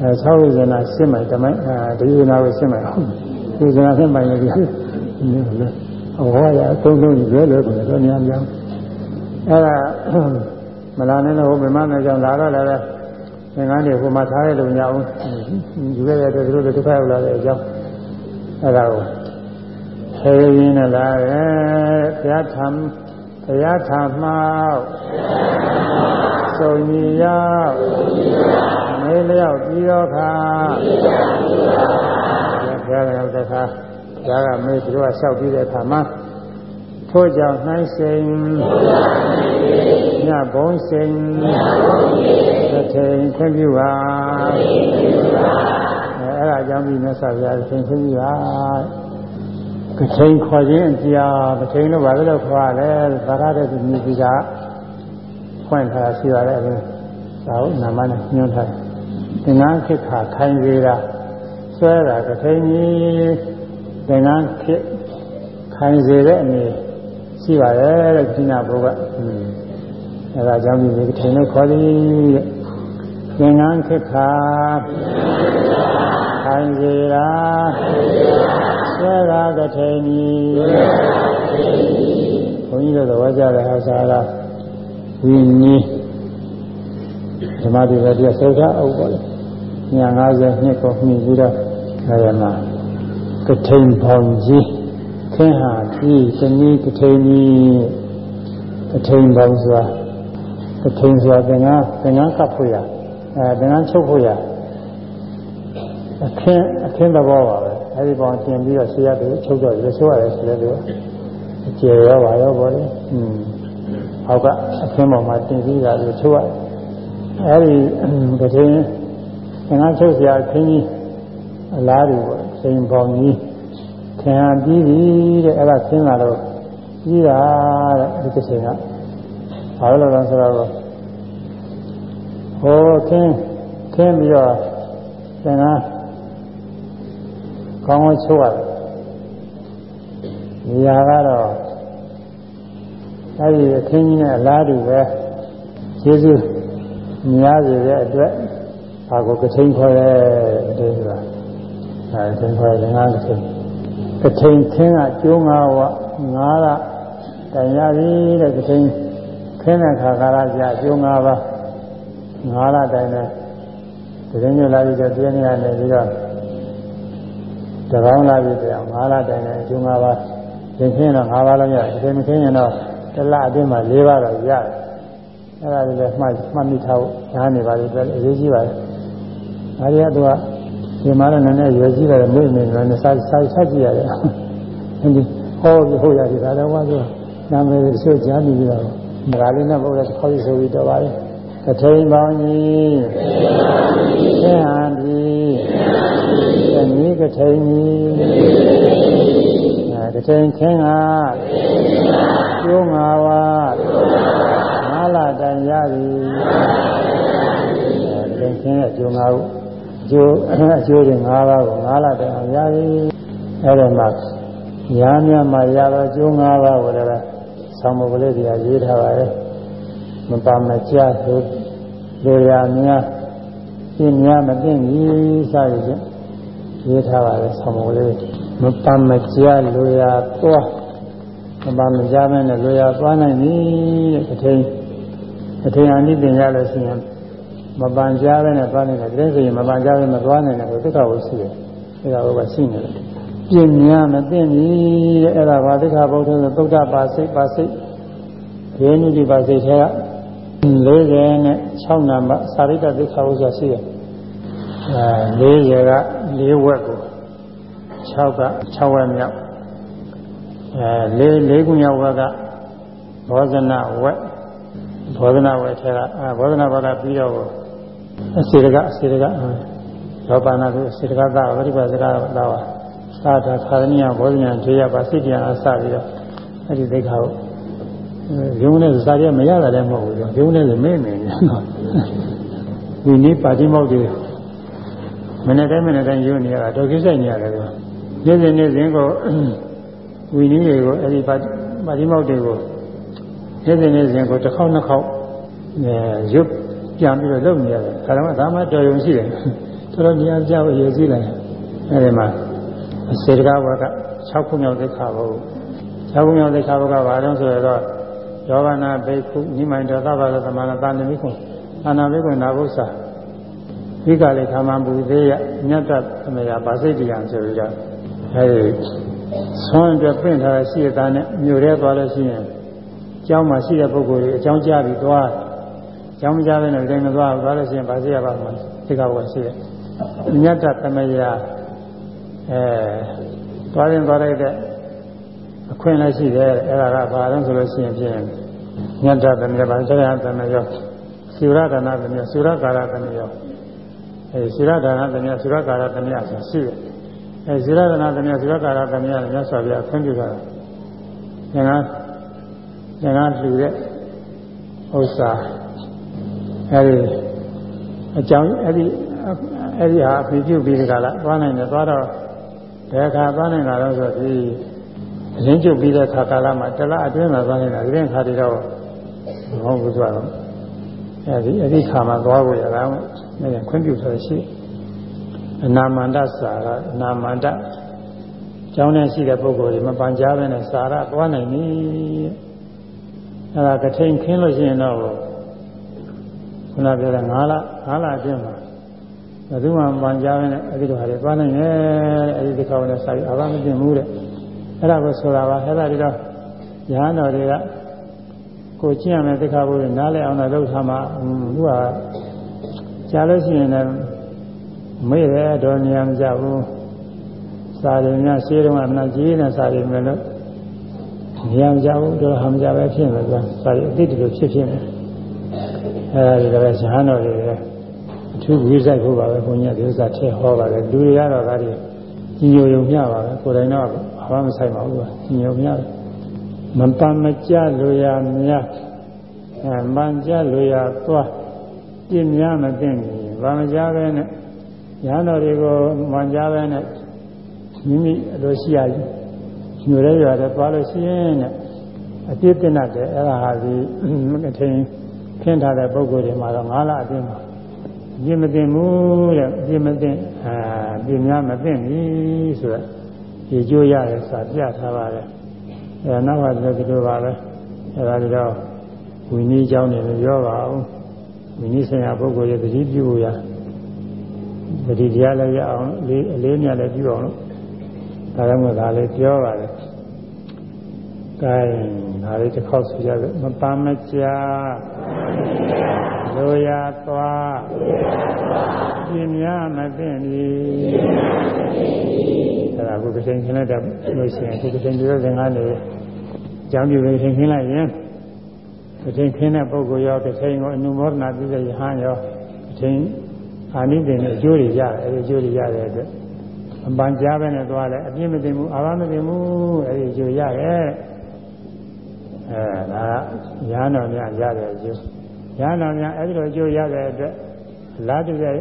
အဲ6ဝိဇ္ဇနာရှင်းမှတမိုင်းအဲဒီဝိဇ္ဇနာကိုရှင်းမှဟုတ်ဝိဇ္ဇနာရှင်းမှလည်းဒီဟောရအသုံးလုံးရွယ်လို့ဆိုတော့များများအဲ့ဒါမလာနဲ့တော့ဘယ်မှမကြောင်လာတော့လည်းသင်္ကန်းတွေဟိုမှာထားရလို့မရဘူးယူရတဲ့သူတို့ဒုက္ခရောက်လာတဲ့အကြောင်းအဲ့ဒါကိုဆေးရင်းနဲ့လာတယ်ဘုရားထံဘုရားထံမှ စုံညီရောက်မေးလျောက်ပြီးတော့ခါဘုရားရောက်တဲ့ခါဘုရားကမေးသူတို့ကလျှောက်ပြီးတဲ့အခါမှာထို့ကြောင့်နှိုင်းစိန်ညဘုံစိန်တစ်ချိန်ခွင့်ပြုပါအဲအကြောင်းပြီးမြတ်စွာဘုရားသင်ခွင့်ပြုတာကထိန်ခေါ်ခြင်းအကြာကထိန်လို့ဘာလို့ခေါ်ရလဲသာရတဲ့ဒီမိကြီးက ဖွင့်ထားရှိပါတယ်အဲဒါကိုနာမနဲ့ညွှန်းထားတယ်သင်္ကန်းခိခါခိုင်စေတာဆွဲတာကထိန်ကြီးသင်္ကန်းခိခိုင်စေတဲ့အနေရှိပါတယ်တဲ့ခိနာဘုရားအဲဒါကြောင့်ဒီကထိန်လို့ခေါ်သည်တဲ့သင်္ကန်းခိခါခိုင်စေတာဆွဲတာကထိန်ကြီးဘုန်းကြီးတို့သဘောကျတဲ့ဟာစာလား ဝိနည်းဓမ္မတိပဲပြသုခအုပ်ပါလေညာ50နှစ်ကိုမြည်ပြီးတော့အဲဒီမှာကထိန်ပေါင်းကြီးခင်းဟာကြီးတနည်းကထိန်ကြီးကထိန်ပေါင်းစွာကထိန်စွာသင်္ကန်းသင်္ကန်းကပ်ဖို့ရအဲသင်္ကန်းချုပ်ဖို့ရအခင်းအခင်းသဘောပါပဲအဲဒီပေါင်းကျင်ပြီးတော့ဆေးရတယ်ချုပ်တော့ရဆိုရတယ်ဆိုလည်းသူအကျေရောပါရောပေါ့လေอืม ဟောက်ကအခင်းပေါ်မှာတင်ပြီးတာလို့ချိုးရအဲဒီကတိသင်္ဃချုပ်စရာခင်းကြီးအလားတူစိန်ပေါင်းကြီးသင်ဟာပြီးပြီတဲ့အဲ့ဒါဆင်းလာတော့ပြီးတာတဲ့ဒီစိန်ကဘာလို့လဲဆိုတော့ဟိုခင်းခင်းပြီးတော့သင်္ဃကောင်းကောင်းချိုးရတယ်နေရာကတော့ အဲဒီအခင်းကြီးနဲ့အလားတူပဲကျေးဇူးများစေတဲ့အတွက်ဘာကိုကထိန်ခေါ်ရဲတဲ့ဆိုတာအဲကထိန်ခေါ်ရင်ငါကထိန်ကထိန်ခင်းကကျိုးငါဝငါကတိုင်ရပြီတဲ့ကထိန်ခင်းတဲ့ခါကာလကြာကျိုးငါပါငါလာတိုင်တဲ့ဒီလိုမျိုးလာပြီးတော့ပြင်းနေရတယ်ပြီးတော့တကောင်းလာပြီးတော့ငါလာတိုင်တဲ့အကျိုးငါပါသင်ခင်းတော့ငါပါလို့ရတယ်ဒီမခင်းရင်တော့ တစ်လအတွင်းမှာ၄ပါးတော့ရတယ်အဲ့ဒါလည်းမှတ်မှတ်မိထားဖို့ညားနေပါလိမ့်တယ်အရေးကြီးပါတယ်။ဒါတွေကသူကဒီမှာလည်းနည်းနည်းရွယ်ကြီးတယ်မွေးနေတယ်နဲ့စာစာဆက်ကြည့်ရတယ်။အဲဒီဟောပြီးဟိုရတယ်ဒါတော့ဘာလို့နာမည်တွေဆိုကြားနေကြတာ။ဒါလေးနဲ့ဘုရားခေါ်ပြီးဆိုပြီးတော့ပါလေ။ကထိန်ပေါင်းကြီးဆင်းဟန်ပြီးသနီးကထိန်ကြီးကထိန်ခင်းက ကျိုးငါဝါငါလာတိုင်ရပြီသင်ခင်းရဲ့ကျိုးငါဟုကျိုးအကျိုးတွေ၅ပါးကိုငါလာတိုင်အောင်ရပြီအဲ့ဒါမှညာမြမှာရတော့ကျိုး၅ပါးကိုလည်းဆောင်းမကလေးတွေကရေးထားပါရဲ့မပါမကြဆိုလူရများပြင်းများမသိဘူးစရည်ရေးထားပါရဲ့ဆောင်းမကလေးမပါမကြလူရသွား မပါမကြမဲနဲ့လူရသွားနိုင်ပြီတဲ့တထိန်တထိန်အနိတင်ရလို့ရှိရင်မပန်ကြားပဲနဲ့သွားနေတဲ့တည်းဆိုရင်မပန်ကြားပဲမသွားနိုင်တဲ့ဒုက္ခကိုရှိတယ်ဒါကဘုရားရှိနေတယ်ပြင်းများမသိပြီတဲ့အဲ့ဒါဘာဒုက္ခဘုဒ္ဓဆိုသုဒ္ဓပါစိတ်ပါစိတ်ရေနုတိပါစိတ်ထဲက40နဲ့6နံပါတ်စာရိတ္တဒုက္ခဥစ္စာရှိတယ်အဲ40က4ဝက်ကို6က6ဝက်မြောက် အဲ4 4ခုမြောက်ဝက်ကဘောဇနဝက်ဘောဓနာဝေထဲကအဲဘောဓနာဘာကပြီးတော့အစေတကအစေတကလောပါဏကိုအစေတကသာဝိပဿနာသာဝသာတာခါရဏိယဘောဓနာထေရပါစိတ္တယအစပြီးတော့အဲ့ဒီဒိဋ္ဌာကိုရုံးနဲ့စာရမရတာလည်းမဟုတ်ဘူးရုံးနဲ့လည်းမင်းမင်းနော်ဒီနေ့ပါတိမောက်တွေမနေ့တိုင်းမနေ့တိုင်းရုံးနေရတာတော့ကိစ္စနေရတယ်ကွာနေ့စဉ်နေ့စဉ်ကို ဝီနည်းတွေကိုအဲ့ဒီပါတိမောက်တွေကိုနေ့စဉ်နေ့စဉ်ကိုတစ်ခေါက်နှစ်ခေါက်အဲရုပ်ပြန်ပြီးတော့လုပ်နေရတယ်ခါတော့ဒါမှတော်ရုံရှိတယ်တော်တော်နေရာကြောက်ရည်စည်းလိုက်အဲဒီမှာစေတကားဘက6ခုမြောက်သိက္ခာဘု6ခုမြောက်သိက္ခာဘကဘာလို့ဆိုတော့ယောဂနာဘိက္ခုနိမိုင်တော်သဘာဝသမဏတာနမိခုအာနာဘိက္ခုနာဘုဆာဒီကလေးခမံပူသေးရညတ်တသမယပါစိတ်တရားဆိုပြီးတော့အဲဒီ ဆွမ်းအတွက်ပြင့်ထားတဲ့ရှိရသားနဲ့မြို့ရဲသွားလို့ရှိရင်ကျောင်းမှာရှိတဲ့ပုဂ္ဂိုလ်တွေအကြောင်းကြားပြီးသွားကျောင်းမကြားဘဲနဲ့တိုင်းမသွားဘူးသွားလို့ရှိရင်ဗာစေရပါမှာဒီကဘုရားရှိတယ်ညတ္တသမယအဲသွားရင်သွားလိုက်တဲ့အခွင့်လည်းရှိတယ်အဲ့ဒါကဘာလဲဆိုလို့ရှိရင်ဖြင့်ညတ္တသမယဗာစေရသမယသုရကနာသမယသုရကာရသမယအဲศิရဒါနသမယသုရကာရသမယဆိုရှိတယ် အဲศิရဒါနသမယသုရကာရသမယလည်းမြတ်စွာဘုရားဖွင့်ပြတာငါငါငါလှူတဲ့ဥစ္စာအဲဒီအကြောင်းအဲ့ဒီအဲ့ဒီဟာအပြည့်ပြုပြီးဒီကလာသွားနိုင်တယ်သွားတော့ဘယ်အခါသွားနိုင်တာလဲဆိုဒီအရင်ကျုပ်ပြီးတဲ့ခါကာလမှာတလအတွင်းမှာသွားနေတာဒီရင်ခါတည်းတော့မဟုတ်ဘူးဆိုတော့အဲဒီအဲ့ဒီခါမှာသွားဖို့ရတာနဲ့ခွင့်ပြုဆိုရှိ အနာမန္တစာရအနာမန္တကျောင်းထဲရှိတဲ့ပုဂ္ဂိုလ်တွေမပန်ကြားဘဲနဲ့စာရသွားနိုင်ပြီအဲဒါကထိန်ခင်းလို့ရှိရင်တော့ခုနပြောတဲ့9လ9လအတွင်းမှာဘယ်သူမှပန်ကြားနေအဲ့ဒီလိုဟာတွေသွားနိုင်တယ်အဲ့ဒီဒီကောင်းနဲ့စာရအာဘမတင်ဘူးတဲ့အဲ့ဒါကိုဆိုတာပါအဲ့ဒါတွေတော့ရဟန်းတော်တွေကကိုကျင့်ရမယ်သိက္ခာပုဒ်နားလည်အောင်လုပ်ထားမှသူကကြားလို့ရှိရင်လည်း မေ့တယ်တော့နေရာမကြဘူးစာရင်းများရှင်းတော့မှမကြီးနဲ့စာရင်းမယ်လို့နေရာမကြဘူးတော့ဟာမကြပဲဖြစ်မယ်ကွာစာရင်းအတိတ်တူဖြစ်ဖြစ်မယ်အဲဒီကလည်းဇာန်တော်တွေအထူးဝိဆိုင်ဖို့ပါပဲဘုန်းကြီးကဒီဥစ္စာထည့်ဟောပါတယ်လူတွေကတော့ဒါတွေကြီးညိုယုံမျှပါပဲကိုယ်တိုင်တော့ဘာမှမဆိုင်ပါဘူးကကြီးညိုမျှတယ်မပန်းမကြလိုရမြတ်အဲမှန်ကြလိုရသွားပြင်းများမသိဘူးဘာမကြပဲနဲ့ ရဟန်းတော်တွေကိုမှန်ကြပဲနဲ့မိမိအလိုရှိရညိုရဲရတယ်သွားလို့ရှိရင်နဲ့အပြစ်တင်တတ်တယ်အဲ့ဒါဟာဒီအထင်ခင်းထားတဲ့ပုံကိုယ်တွေမှာတော့၅လအတွင်းမှာပြင်းမသိဘူးတဲ့ပြင်းမသိအာပြင်းများမသိဘူးဆိုတော့ဒီကြိုးရတယ်စာပြထားပါတယ်အဲနောက်ကလည်းဒီလိုပါပဲအဲဒါတွေတော့ဝိနည်းเจ้าနေလို့ပြောပါအောင်ဝိနည်းဆိုင်ရာပုဂ္ဂိုလ်ရဲ့တတိပြုရ တတိတရားလည်းရအောင်လေးအလေးမြတ်လည်းပြုအောင်လို့ဒါကြောင့်မို့ဒါလေးပြောပါတယ်ကဲဒါလေးတစ်ခေါက်ဆိုကြတယ်မပမ်းမကြာလိုရာသွားပြင်းများမသိပြီအဲ့ဒါကိုကစိန်ခင်းလိုက်တယ်လို့ရှိရင်ကိုကစိန်ပြောတဲ့ငါနေကြောင်းပြလို့စိန်ခင်းလိုက်ရင်ကစိန်ခင်းတဲ့ပုဂ္ဂိုလ်ရောကစိန်ကိုအနုမောဒနာပြုတဲ့ယဟန်ရောကစိန် အာနိသင်နဲ့အကျိုးတွေရတယ်အဲ့ဒီအကျိုးတွေရတဲ့အတွက်အပန်ကြားပဲနဲ့သွားတယ်အပြင်းမသိဘူးအာဘမသိဘူးအဲ့ဒီအကျိုးရတယ်အဲဒါကညာတော်များရတဲ့အကျိုးညာတော်များအဲဒီလိုအကျိုးရတဲ့အတွက်လားတူတဲ့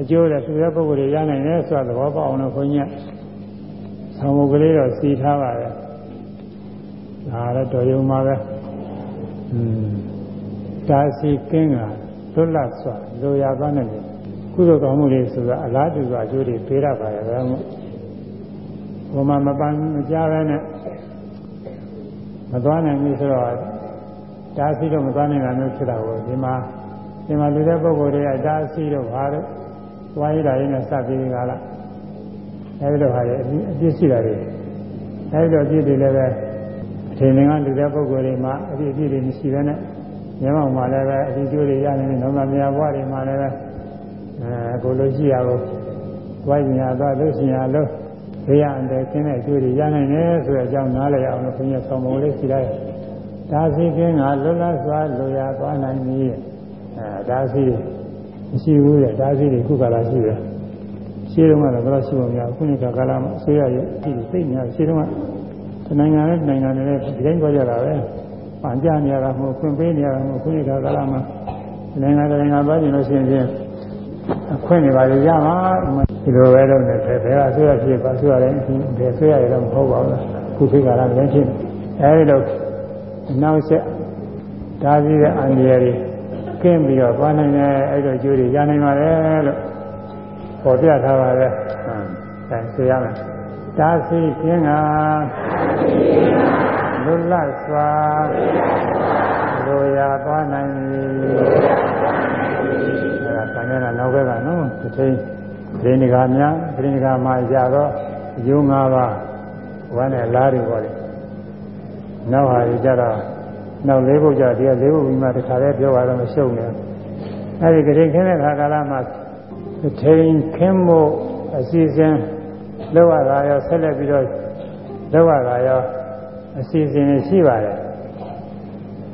အကျိုးတဲ့သူရဲ့ပုဂ္ဂိုလ်တွေရနိုင်တယ်ဆိုတာသဘောပေါက်အောင်လို့ခွန်ကြီးဆောင်းမုတ်ကလေးတော့စီထားပါတယ်ဒါလည်းတော်ရုံမှာပဲอืมဒါစီကင်းကလွတ်လပ်စွာလိုရာသွားနေတယ် ကုသိုလ်ကောင်းမှုတွေဆိုတာအလားတူစွာအကျိုးတွေပေးရပါရဲ့ဒါမှမဟုတ်ဘုမမပန်းမကြားပဲနဲ့မသွားနိုင်ဘူးဆိုတော့တားဆီးတော့မသွားနိုင်တာမျိုးဖြစ်တာကိုဒီမှာဒီမှာလူတဲ့ပုဂ္ဂိုလ်တွေကတားဆီးတော့ဘာလို့သွားရတာရင်းနဲ့စပ်ပြီးကြလားအဲဒီတော့ဟာရအပြစ်ရှိတာတွေအဲဒီတော့အပြစ်တွေလည်းပဲအထင်ငယ်ကလူတဲ့ပုဂ္ဂိုလ်တွေမှာအပြစ်အပြစ်တွေမရှိဘဲနဲ့မျက်မှောက်မှာလည်းပဲအပြစ်ကျိုးတွေရနေတယ်တော့မြာဘွားတွေမှာလည်းပဲ အဲကိုလိုရှိရကိုသွားရင်ရသွားလို့ရှိရလို့ဘေးရန်တဲ့ကျင်းတဲ့အကျိုးတွေရနိုင်တယ်ဆိုတဲ့အကြောင်းနားလည်အောင်လို့ဘုရားဆောင်းမလေးရှိလိုက်ဒါစီကင်းကလွတ်လပ်စွာလိုရာသွားနိုင်ပြီအဲဒါစီမရှိဘူးတဲ့ဒါစီတွေခုကလာရှိတယ်ရှင်းတော့ကတော့ရှိပုံများခုနှစ်ကကာလမှာအစိုးရရဲ့ဒီစိတ်များရှင်းတော့ကနိုင်ငံနဲ့နိုင်ငံတွေလည်းဒီတိုင်းပြောကြတာပဲပန်ကြနေရတာမဟုတ်ခွင့်ပေးနေရတာမဟုတ်ခုနှစ်ကကာလမှာနိုင်ငံနိုင်ငံပါကျင်လို့ရှိရင် အခွင့်နေပါလေရမှာဒီလိုပဲလုပ်နေတယ်ဘယ်ကအစိုးရဖြစ်ပါအစိုးရလည်းဘယ်အစိုးရရတော့မဟုတ်ပါဘူးခုခေတ်ကလည်းလည်းဖြစ်အဲဒီလိုနောက်ဆက်ဒါပြီးတဲ့အန္တရာယ်တွေကင်းပြီးတော့သွားနိုင်တယ်အဲ့တော့ကျိုးတွေရနိုင်ပါတယ်လို့ပေါ်ပြထားပါတယ်ဟမ်ဆိုရမယ်ဒါစီကင်းကလွတ်လပ်စွာလိုရာသွားနိုင်ပြီအဲ့ဒါဆံရတာနောက် ဘက်ကနော်တစ်ချိန်ဒိဋ္ဌိကများဒိဋ္ဌိကမှာရတော့အယုံ၅ပါးဝမ်းနဲ့လားတွေပေါ့လေနောက်ဟာကြတော့နောက်လေးဖို့ကြဒီကလေးဖို့ပြီးမှတခါတည်းပြောရတော့မရှုံနေအဲဒီကတိခင်းတဲ့ခါကာလမှာထိန်ခင်းမှုအစီအစဉ်လောက်ရတာရောဆက်လက်ပြီးတော့လောက်ရတာရောအစီအစဉ်ရှိပါတယ်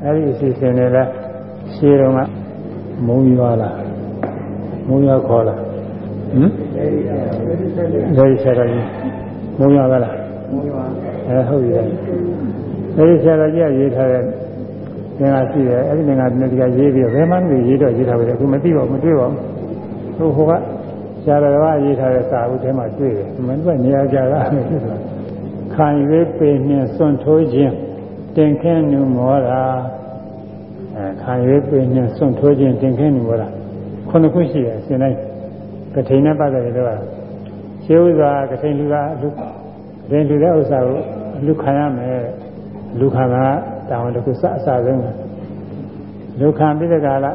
အဲဒီအစီအစဉ်တွေလည်းရှင်းတော့ကမုံရွာလာ မုံရွာခေါ်လာမ်အဲဒီဆရာတော်ကြီးမုံရပါလားအဲဟုတ်ပြီအဲဒီဆရာတော်ကြီးကရေးထားတဲ့သင်္ဃာရှိတယ်အဲဒီသင်္ဃာဒီကရေးပြီးတော့ဘယ်မှမသိရေးတော့ရေးထားပါလေအခုမသိပါဘူးမတွေ့ပါဘူးဟိုဟိုကဆရာတော်ကရေးထားတဲ့စာအုပ်ထဲမှာတွေ့တယ်မင်းတို့နေရာကြတာဖြစ်သွားခံ၍ပေနှင့်စွန့်ထိုးခြင်းတင်ခင်းနူမောတာအဲခံ၍ပေနှင့်စွန့်ထိုးခြင်းတင်ခင်းနူမောတာ ခုနှစ်ခုရှိတယ်ရှင်တိုင်းကထိန်နဲ့ပတ်သက်တယ်တော့ရှင်းဥစွာကထိန်လူကလူတင်လူတဲ့ဥစ္စာကိုလူခံရမယ်လူခံကတောင်းတခုစအစဆုံးလူခံပြီးတဲ့ကာလ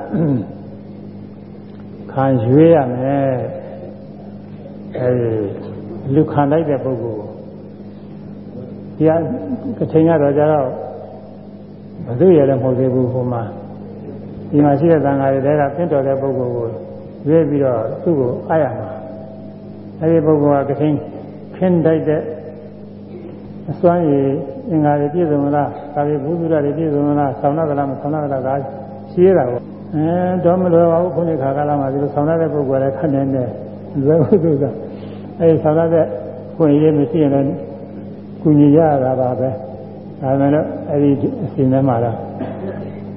ခံရွေးရမယ်အဲဒီလူခံလိုက်တဲ့ပုဂ္ဂိုလ်ဒီကထိန်ကတော့ကြတော့ဘယ်သူရလည်းမဟုတ်သေးဘူးဟိုမှာ ဒီမှာရှိတဲ့သံဃာတွေတဲကပြင့်တော်တဲ့ပုဂ္ဂိုလ်ကိုရွေးပြီးတော့သူ့ကိုအားရမှာအဲဒီပုဂ္ဂိုလ်ကကထိန်ခင်းတိုက်တဲ့အစွမ်းရည်အင်္ဂါတွေပြည့်စုံလားဒါပေဘူးသူရတွေပြည့်စုံလားဆောင်းရကလားမဆောင်းရကလားဒါရှိရတာပေါ့အဲတော့မလိုပါဘူးခုနှစ်ခါကလာမှဒီလိုဆောင်းရတဲ့ပုဂ္ဂိုလ်လည်းခက်နေတယ်လွယ်ဘူးသူကအဲဒီဆောင်းရတဲ့ခွင့်ရည်မရှိရင်လည်းကုညီရတာပါပဲဒါမှလည်းအဲဒီအစီအမံမှာတော့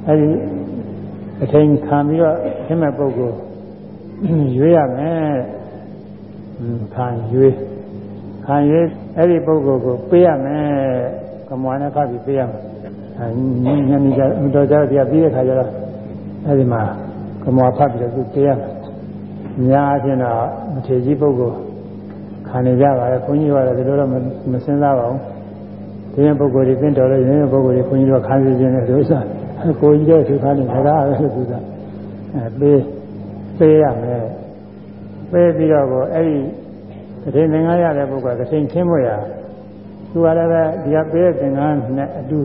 အဲဒီ အထင်ခံပြီးတော့ရှင်းမဲ့ပုဂ္ဂိုလ်ရွေးရမယ်ခံရွေးခံရွေးအဲ့ဒီပုဂ္ဂိုလ်ကိုပေးရမယ်ကမွာနဲ့ဖတ်ပြီးပေးရမယ်ညညနေကြတော်ကြတရားပြီးတဲ့ခါကျတော့အဲ့ဒီမှာကမွာဖတ်ပြီးတော့သူပေးရမယ်များအချင်းတော့မထေကြီးပုဂ္ဂိုလ်ခံနေကြပါလေခွန်ကြီးကတော့ဒီလိုတော့မစဉ်းစားပါဘူးဒီရင်ပုဂ္ဂိုလ်တွေသင်တော်လို့ရင်းပုဂ္ဂိုလ်တွေခွန်ကြီးတို့ခံစီခြင်းနဲ့ဒုစရ ကိုကြီးတဲ့သူခါနေကြတာပဲလို့သူကအဲပေးပေးရမယ်ပေးပြီးတော့ကိုအဲ့ဒီတည်သင်္ကန်းရတဲ့ပုဂ္ဂိုလ်ကတည်ချင်းမွေရသူကလည်းပဲဒီကပေးတဲ့သင်္ကန်းနဲ့အတူ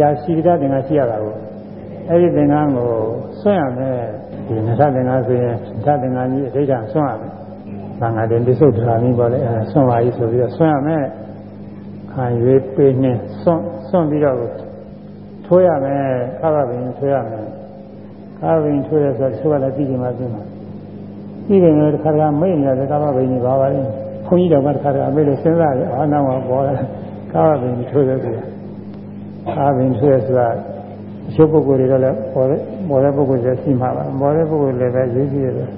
ရာရှိတဲ့သင်္ကန်းရှိရတာကိုအဲ့ဒီသင်္ကန်းကိုဆွန့်ရမယ်ဒီနထသင်္ကန်းဆိုရင်နထသင်္ကန်းကြီးအဋ္ဌာဆွန့်ရမယ်။ဘာငါတင်တိစုဒ္ဓရာမင်းပေါ်လဲအဲဆွန့်ပါကြီးဆိုပြီးတော့ဆွန့်ရမယ်။ခံရွေးပေးနှင်းဆွန့်ဆွန့်ပြီးတော့ ထိုးရမယ်ခါဘပင်ထိုးရမယ်။ခါဘပင်ထိုးရဆိုတော့သူကလည်းပြီးကြမှာပြင်မှာပြီးတယ်လည်းတစ်ခါတည်းမိတ်နေတယ်ကာမဘိန်းကြီးပါပါလိမ့်ခွန်ကြီးတော်ကတစ်ခါတည်းမိတ်လို့စဉ်းစားတယ်အာနာမှာပေါ်လာကာမဘိန်းကြီးထိုးတယ်ဆိုတာကာမဘိန်းထိုးရဆိုတာအချို့ပုဂ္ဂိုလ်တွေတော့လည်းပေါ်တဲ့ပေါ်တဲ့ပုဂ္ဂိုလ်တွေရှိမှာပါပေါ်တဲ့ပုဂ္ဂိုလ်လည်းပဲရေးကြည့်ရတယ်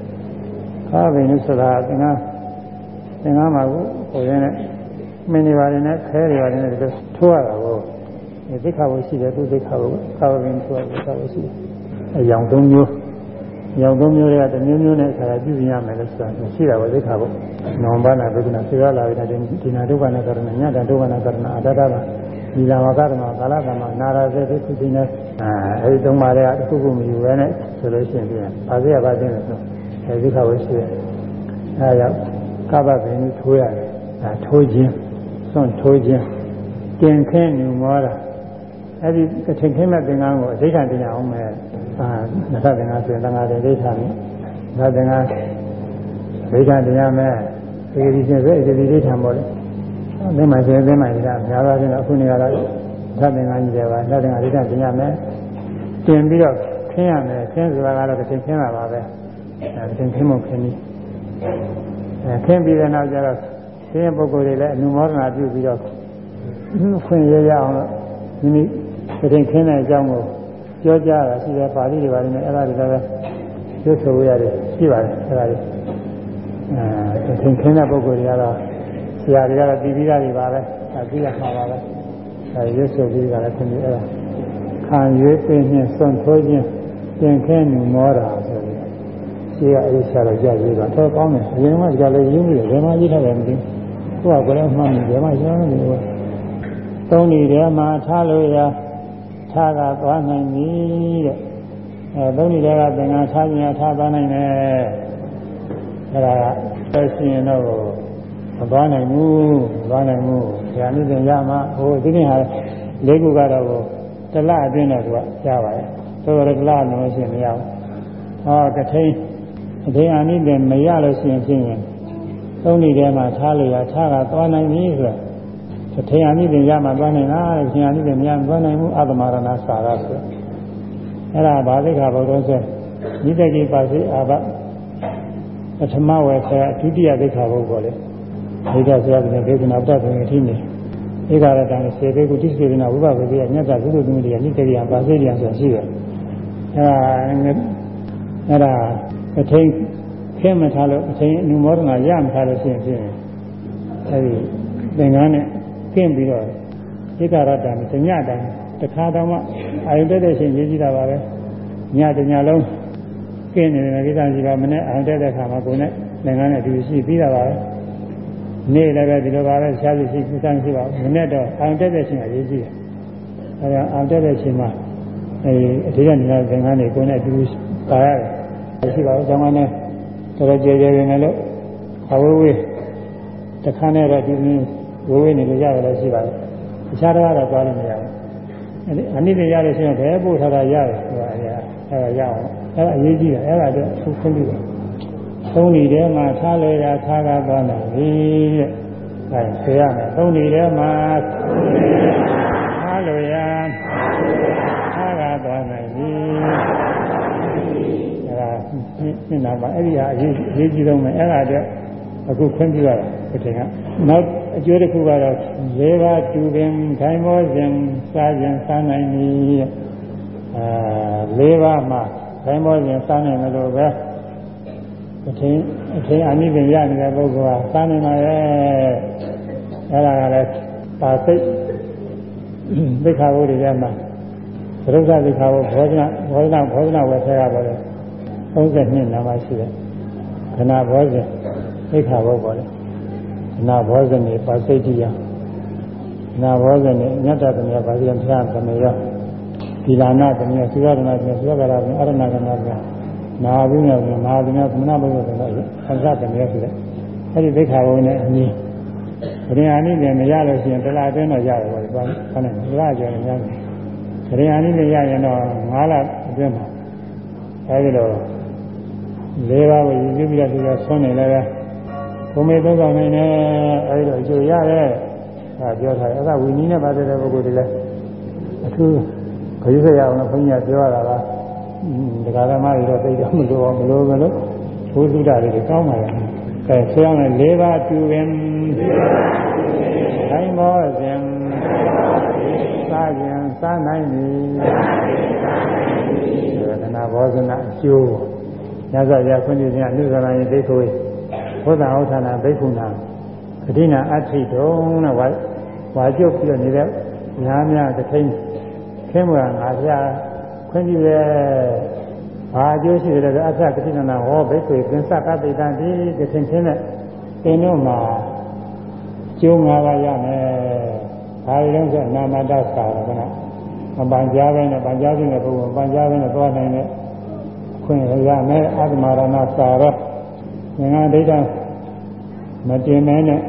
ကာမဘိန်းဆိုတာသင်္ကန်းသင်္ကန်းမှာကိုဟိုရင်းနဲ့မင်းတွေပါတယ်နဲ့ခဲတွေပါတယ်နဲ့ဒီလိုထိုးရတာကိုဒီ သိက္ခာဘုရှိတယ်သူသိက္ခာဘုကာမဘိန်းထိုးရသိက္ခာဘုရှိတယ်အယောင်၃မျိုးရောင်သုံးမျိုးတွေကတစ်မျိုးမျိုးနဲ့အခါပြုပြင်ရမယ်လို့ဆိုတာရှိတာပဲသိခါပေါ့။နောင်ဘာနာဒုက္ခနာစေရလာပြီးတဲ့ဒီနာဒုက္ခနာကရဏညတဒုက္ခနာကရဏအတ္တတာဒီလာဝကရဏကာလကမနာရာစေသိသိနေအာအဲဒီသုံးပါးတွေကတစ်ခုခုမယူဘဲနဲ့ဆိုလို့ရှိရင်ပြန်ဘာစေရပါခြင်းလဲဆိုအဲဒီခါပဲရှိတယ်။အဲရောက်ကပ္ပပင်ထိုးရတယ်။ဒါထိုးခြင်းစွန့်ထိုးခြင်းတင်ခင်းညူမောတာ အဲဒီကထင်ခင်းမဲ့သင်္ကန်းကိုအဋ္ဌာတင်ရအောင်မယ်အာနသသင်္ကန်းဆိုရင်သံဃာတွေဒိဋ္ဌာမိနသသင်္ကန်းဒိဋ္ဌာတင်ရမယ်ဒီဒီချင်းဆိုဒီဒိဋ္ဌာမို့လေသင်္မာရှင်သင်္မာကြီးကများပါချင်းတော့အခုနေရာတော့သသင်္ကန်းကြီးတွေပါသသင်္ကန်းဒိဋ္ဌာတင်ရမယ်တင်ပြီးတော့ခင်းရမယ်ခင်းဆိုတာကတော့တစ်ချိန်ခင်းတာပါပဲအဲတစ်ချိန်ခင်းမခင်းပြီးအဲခင်းပြီးတဲ့နောက်ကျတော့ခင်းပုဂ္ဂိုလ်တွေလည်းအနုမောဒနာပြုပြီးတော့ခွင့်ရရအောင်လို့မိမိ တစ်ချိန်ခင်းတဲ့အကြောင်းကိုပြောကြတာရှိတယ်ပါဠိတွေပါတယ်နဲ့အဲ့ဒါတွေလည်းရွတ်ဆိုရတယ်ရှိပါတယ်အဲ့ဒါတွေအဲသင်ခင်းတဲ့ပုဂ္ဂိုလ်တွေကတော့ဆရာတွေကတော့ပြီးပြီးသားတွေပါပဲအဲပြီးရမှာပါပဲအဲရွတ်ဆိုပြီးတာလည်းသင်ပြီးအဲ့ဒါခံရွေးပင်နဲ့စွန့်ထိုးခြင်းသင်ခင်းနေမောတာဆိုပြီးရှိရအဲ့ဒီဆရာတော်ကြရေးတာတော့ကောင်းတယ်အရင်ကကြလည်းရင်းပြီးတယ်ဘယ်မှာရေးထားတယ်မသိဘူးကိုကကိုယ်လည်းမှတ်နေဘယ်မှာရှင်းနေလဲသုံးနေတယ်မှာထားလို့ရ ထားကသွားနိုင်ပြီတဲ့အဲသုံးနေတဲ့ကသင်္ကန်းထားခြင်းထားသွားနိုင်တယ်အဲဒါကဆက်ရှင်တော့မသွားနိုင်ဘူးမသွားနိုင်ဘူးဉာဏ်နည်းသင်ရမှာဟိုဒီနေ့ဟာလေးခုကတော့တလအတွင်းတော့သူကရပါတယ်ဆိုတော့တလလို့ရှိရင်မရဘူးဟောတထိန်အထိန်အာနိသင်မရလို့ရှိရင်ဖြင့်သုံးနေတဲ့မှာထားလို့ရထားကသွားနိုင်ပြီဆိုတော့ ထင်ရမိတယ်ရမှသွားနိုင်လားထင်ရမိတယ်မရမသွားနိုင်ဘူးအတ္တမရဏစာရဆိုအဲ့ဒါဘာသိခါဘုရားဆိုနိတကိပါစေအာဘပထမဝေဆရာဒုတိယသိက္ခာပုဂ္ဂိုလ်လေဒိဋ္ဌဆရာကဒေသနာပတ္တပင်အထိနေဧကရတံစေဘေကုတိစေနာဝိပဝေတိယညတ္တကုသသမီးတွေကနိတေရိယပါစေရိယဆိုတာရှိတယ်အဲဒါအဲ့ဒါအထင်းခင်းမထားလို့အထင်းအနုမောဒနာရမထားလို့ရှိရင်ဖြင့်အဲဒီသင်္ကန်းနဲ့ ခင်းပြီးတော့ဧကရတံတညတံတခါတော့မှအာယုတက်တဲ့ရှင်ရေးကြည့်တာပါပဲညတညလုံးကင်းနေတဲ့ကိစ္စရှိပါမနဲ့အာယုတက်တဲ့ခါမှာကိုယ်နဲ့သင်္ကန်းနဲ့ဒီရှိပြီးတာပါပဲနေ့လည်းပဲဒီလိုပါပဲရှားပြီးရှိကိစ္စရှိပါဘူးမနဲ့တော့အာယုတက်တဲ့ရှင်ကရေးကြည့်တယ်အဲဒါအာယုတက်တဲ့ရှင်မှာအဲဒီအထက်ကနေသင်္ကန်းတွေကိုယ်နဲ့ဒီပါရတယ်ရှိပါဘူးကျောင်းကနေတော်တော်ကြဲကြဲနေလို့ခဝေးဝေးတခါနဲ့တော့ဒီ ဝေးဝေးနေလို့ရတယ်လည်းရှိပါတယ်အခြားတော့တော့သွားလို့မရဘူးအနည်းနဲ့ရလို့ရှိရင်ဘယ်ပို့ထားတာရတယ်ဆိုတာအဲအဲရအောင်အဲအရေးကြီးတယ်အဲဒါတော့သူခွင့်ပြုတယ်သုံးနေတဲ့မှာထားလို့ရထားကားသွားတယ်ဒီတဲ့အဲဆေးရမယ်သုံးနေတဲ့မှာထားလို့ရထားကားသွားတယ်ဒီအဲဒါရှင်းတာပါအဲ့ဒီဟာအရေးအရေးကြီးဆုံးပဲအဲ့ဒါအတွက် အခုခွင့်ပြုရတာဒီချိန်ကနောက်အကျိုးတစ်ခုကတော့လေးပါးတူပင်ခိုင်မောစဉ်စားခြင်းစားနိုင်ပြီအာလေးပါးမှခိုင်မောစဉ်စားနိုင်လို့ပဲအထင်အထင်အနိပင်ရနေတဲ့ပုဂ္ဂိုလ်ကစားနိုင်ပါရဲ့အဲ့ဒါကလည်းပါစိတ်သိက္ခာပုဒ်တွေထဲမှာသရုပ်သသိက္ခာပုဒ်ဘောဓနာဘောဓနာဘောဓနာဝေထဲကပါလေ32နာမရှိတယ်ခဏဘောဇင် သိက္ခာပုဒ်ပါလေနာဘောဇနေပါစိတ်တိယနာဘောဇနေညတ္တသမယပါဠိယံဖျားသမယဒီလာနာသမယသုရဒနာသမယသုရကရာသမယအရဏကနာသမယနာဘုညသမယမဟာသမယသမဏဘုရားသမယအစ္ဆသမယဆိုတဲ့အဲ့ဒီသိက္ခာဘုံနဲ့အညီဗရင်အာနိနဲ့မရလို့ရှိရင်တလားအတွင်းတော့ရတယ်ပေါ့ဒီပါခဏတလားကျော်နေများတယ်ဗရင်အာနိနဲ့ရရင်တော့9လအတွင်းမှာအဲဒီလို၄ပါးကိုယူပြီးတော့ဒီကဆွမ်းနေလည်း ဘုံမေသုံးဆောင်နိုင်တယ်အဲဒီတော့အကျိုးရတယ်ဒါပြောထားတယ်အဲ့ဒါဝိနည်းနဲ့ပတ်သက်တဲ့ပုဂ္ဂိုလ်တွေလည်းအထူးခရီးဆက်ရအောင်လို့ဘုန်းကြီးကပြောရတာကဒကာသမားတွေတော့သိတော့မလိုအောင်မလိုမလို့ဘုသုဒ္ဓတွေကောင်းပါရဲ့ကဲဆွေးအောင်၄ပါးတူပင်တိုင်းမောစဉ်စားခြင်းစားနိုင်ပြီသနာဘောဇနာအကျိုးညဇရခွင့်ပြုခြင်းအနုသရယသိခိုး ဘုဒ္ဓဩဌာဏဘိက္ခုနာအဋ္ဌိနာအဋ္ဌိတုံးတဲ့ဝါဝါကျုပ်ပြီးတော့နေတဲ့ညာများတစ်ထိန်ခင်းမွာငါဖျားခွင့်ပြုရဲ့ဘာအကျိုးရှိတယ်လဲအသကတိနာဟောဘိက္ခုသင်္သကတိတံဒီတစ်ထိန်ခင်းတဲ့သင်တို့မှာကျိုးငါးပါးရမယ်။ဘာလို့လဲဆိုနာမတ္တစာရကနာမပန်ကြားပဲနဲ့ပန်ကြားခြင်းနဲ့ဘုရားပန်ကြားပဲနဲ့သွားနိုင်တဲ့ခွင့်ရမယ်အတ္တမာရဏစာရ ငင်္ဂဒိဋ္ဌမတင်မဲနဲ့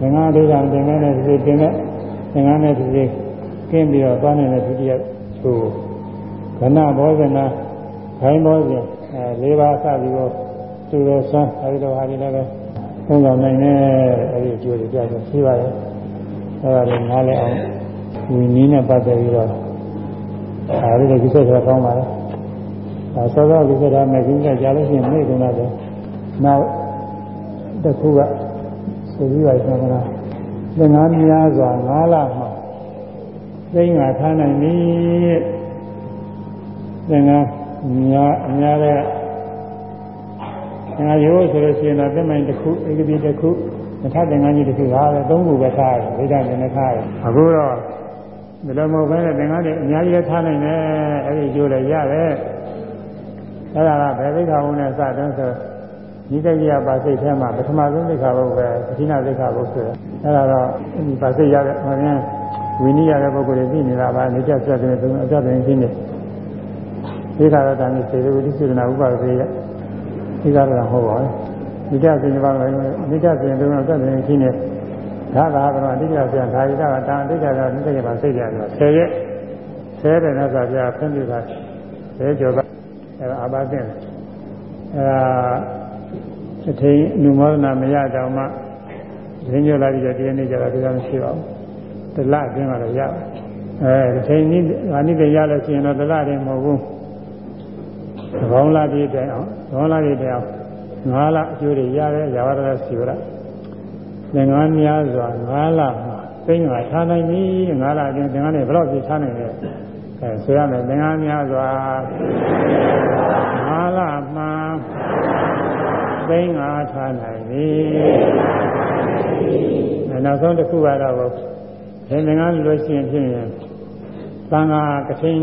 ငင်္ဂဒိဋ္ဌမတင်မဲနဲ့ဒီတင်တဲ့ငင်္ဂနဲ့ဒီကင်းပြီးတော့သွားနေတဲ့ဒုတိယချိုးကဏဘောဇနာခိုင်းဘောဇင်အဲ၄ပါးစပြီးတော့သူတော်ဆန်းအဲဒီတော့ဟာဒီလည်းပဲသုံးဆောင်နိုင်တဲ့အဲဒီအကျိုးတွေပြတော့ရှိပါတယ်အဲဒါလည်းနားလည်အောင်ဝီနည်းနဲ့ပတ်သက်ပြီးတော့အဲဒီလိုကိစ္စတွေကောင်းပါလား အဲစောစောကိစ္စတွေမဲ့ကိစ္စကြားလို့ရှိရင်မေ့ကုန်တော့နောက်တစ်ခုကဆိုပြီးပါကျွန်တော်သင်္ဃာများစွာ၅လမှသိငါထားနိုင်ပြီသင်္ဃာများအများတဲ့သင်္ဃာရိုးဆိုလို့ရှိရင်တော့သက်မိုင်တစ်ခုဧကတိတစ်ခုမထသင်္ဃာကြီးတစ်ခုဟာပဲသုံးခုပဲထားတယ်ဒိဋ္ဌကလည်းထားတယ်အခုတော့ဒီလိုမဟုတ်ဘဲနဲ့သင်္ဃာတွေအများကြီးလည်းထားနိုင်တယ်အဲ့ဒီကျိုးလည်းရတယ် အဲ့ဒါကဘယ်သိက္ခာဘုံနဲ့စတဲ့ဆိုဒီတကြီးပါစိတ်ထဲမှာပထမဆုံးသိက္ခာဘုပဲသတိနာသိက္ခာဘုဆိုတယ်အဲ့ဒါတော့ဒီပါစိတ်ရတဲ့ဟောရင်ဝိနည်းရတဲ့ပုဂ္ဂိုလ်တွေသိနေတာပါနေကြပြတ်တဲ့သုံးအကြတဲ့သိနေသိက္ခာရတန်ကြီးစေတဝိသုဒနာဥပါဒေရဲ့သိက္ခာရတန်ဟောပါဒီတဆင်ပါမယ်ဒီတဆင်တုံးတော့တဲ့သိနေဒါသာကတော့အတိတ်ဆရာဓာရီကတာအတိတ်ကတာဒီတည်းမှာစိတ်ရတယ်ဆယ်ရက်ဆယ်တဲ့နဲ့ဆိုပြဖင်းပြတာဆယ်ကျော်က အဲ့ဒါအာဘာသင်အဲ့ဒါအထိန်နုမောဒနာမရတော့မှရင်းညွှန်လာပြီးတော့တရားနေကြတာဒီကမရှိပါဘူးတလအတွင်းကတော့ရပါအဲအထိန်နည်းငါနည်းတရလို့ရှိရင်တော့တလတည်းမဟုတ်ဘူးသဘောင်းလာပြည့်တိုင်အောင်သဘောင်းလာပြည့်တိုင်အောင်ငါးလအကျိုးတွေရတယ်ဇာဝရစီဝရသင်္ကန်းများစွာငါးလမှာသိငါထားနိုင်ပြီငါးလအတွင်းသင်္ကန်းတွေဘယ်တော့ပြထားနိုင်လဲ အဲဆိုရမယ်သင်္ကန်းများစွာငါးလမှာသိငါထားနိုင်ပြီအဲနောက်ဆုံးတစ်ခုကတော့သင်္ကန်းလွှဲရှင်းဖြစ်ရင်သံဃာကထိန်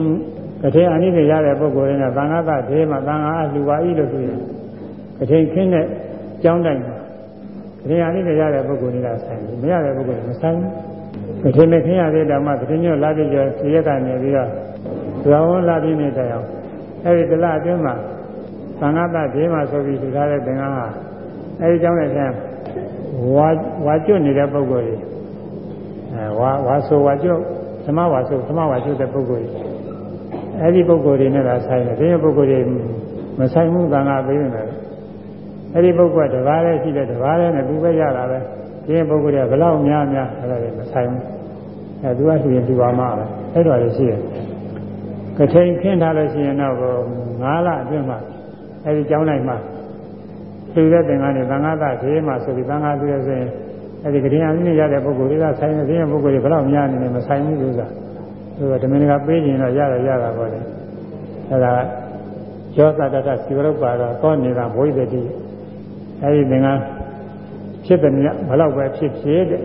ကထိန်အနိစ္စရတဲ့ပုဂ္ဂိုလ်တွေနဲ့သံဃာသဒေမှာသံဃာအလှူပါဤလို့ဆိုရင်ကထိန်ခင်းတဲ့ကြောင်းတိုင်းမှာကထိန်အနိစ္စရတဲ့ပုဂ္ဂိုလ်တွေကဆိုင်တယ်မရတဲ့ပုဂ္ဂိုလ်တွေမဆိုင်ဘူး ကထိန်နဲ့ခင်းရတဲ့တောင်မှကထိန်ညောလာပြီးကျော်စီရက်ကနေပြီးတော့ဇောဝလာပြီးနေတိုင်အောင်အဲဒီတလအတွင်းမှာသံဃာသဒေမှာဆိုပြီးထူထားတဲ့သင်္ကန်းဟာအဲဒီကြောင်းနဲ့ဆင်းဝါဝါကျွတ်နေတဲ့ပုဂ္ဂိုလ်တွေအဲဝါဝါဆိုဝါကျွတ်သမဝါဆိုသမဝါကျွတ်တဲ့ပုဂ္ဂိုလ်တွေအဲ့ဒီပုဂ္ဂိုလ်တွေနဲ့သာဆိုင်တယ်ဒီပုဂ္ဂိုလ်တွေမဆိုင်ဘူးသံဃာပေးနေတယ်အဲ့ဒီပုဂ္ဂိုလ်ကတပါးလေးရှိတယ်တပါးလေးနဲ့သူပဲရတာပဲ ဒီပုဂ္ဂိုလ်တွေကဘလောက်များများအဲ့ဒါတွေမဆိုင်ဘူးအဲသူကရှိရင်သူပါမှာပဲအဲ့တော်လေးရှိတယ်ကထိန်ခင်းထားလို့ရှိရင်တော့9လအတွင်းမှာအဲ့ဒီကျောင်းလိုက်မှာသူတဲ့သင်္ကန်းတွေသံဃာသဒေးမှာဆိုပြီးသံဃာသူရဆိုရင်အဲ့ဒီကရင်အင်းနဲ့ရတဲ့ပုဂ္ဂိုလ်တွေကဆိုင်တဲ့ပုဂ္ဂိုလ်တွေဘလောက်များနေနေမဆိုင်ဘူးလို့ဆိုတာသူကဓမင်းကပေးရင်တော့ရရရတာပေါ့လေအဲဒါကျောသတ္တစီဝရုပ်ပါတော့သောနေတာဘဝိတ္တိအဲဒီသင်္ကန်း ဖြစ်တဲ့မြတ်ဘလောက်ပဲဖြစ်ဖြစ်တဲ့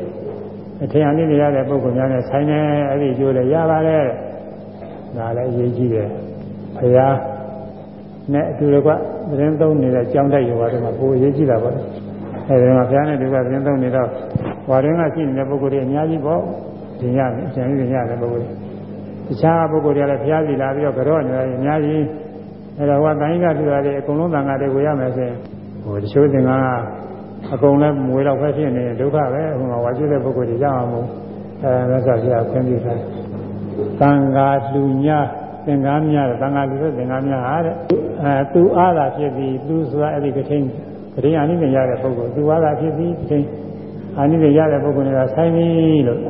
အထင်အနည်းရတဲ့ပုဂ္ဂိုလ်များနဲ့ဆိုင်နေအဲ့ဒီကျိုးလည်းရပါတယ်ဒါလည်းအရေးကြီးတယ်ဘုရားနဲ့အတူတကွသတင်းသုံးနေတဲ့ကြောင်းတိုက်ရောတွေမှာပိုအရေးကြီးတာပေါ့အဲဒီမှာဘုရားနဲ့တူကသတင်းသုံးနေတော့ဝါရင်းကရှိနေတဲ့ပုဂ္ဂိုလ်တွေအများကြီးပေါ့သင်ရမယ်အကျဉ်းကြီးသင်ရတဲ့ပုဂ္ဂိုလ်တွေတခြားပုဂ္ဂိုလ်တွေကလည်းဘုရားစီလာပြီးတော့ကြော့နေတယ်အများကြီးအဲတော့ဟောတိုင်းကပြရတယ်အကုန်လုံးသံဃာတွေကိုရမယ်ဆိုရင်ဟိုတချို့သင်္ကန်းက အကုန်လည်းမွေတော့ဖက်ဖြစ်နေဒုက္ခပဲဟိုမှာဝါကျွတဲ့ပုဂ္ဂိုလ်တွေရအောင်မို့အဲမြတ်စွာဘုရားခွင့်ပြုထားသံဃာလူညာသင်္ကန်းများသံဃာလူတဲ့သင်္ကန်းများဟာတဲ့အဲသူအားသာဖြစ်ပြီးသူဆိုတာအဲ့ဒီကထိန်ကထိန်အာနိသင်ရတဲ့ပုဂ္ဂိုလ်သူအားသာဖြစ်ပြီးကထိန်အာနိသင်ရတဲ့ပုဂ္ဂိုလ်တွေကဆိုင်ပြီလို့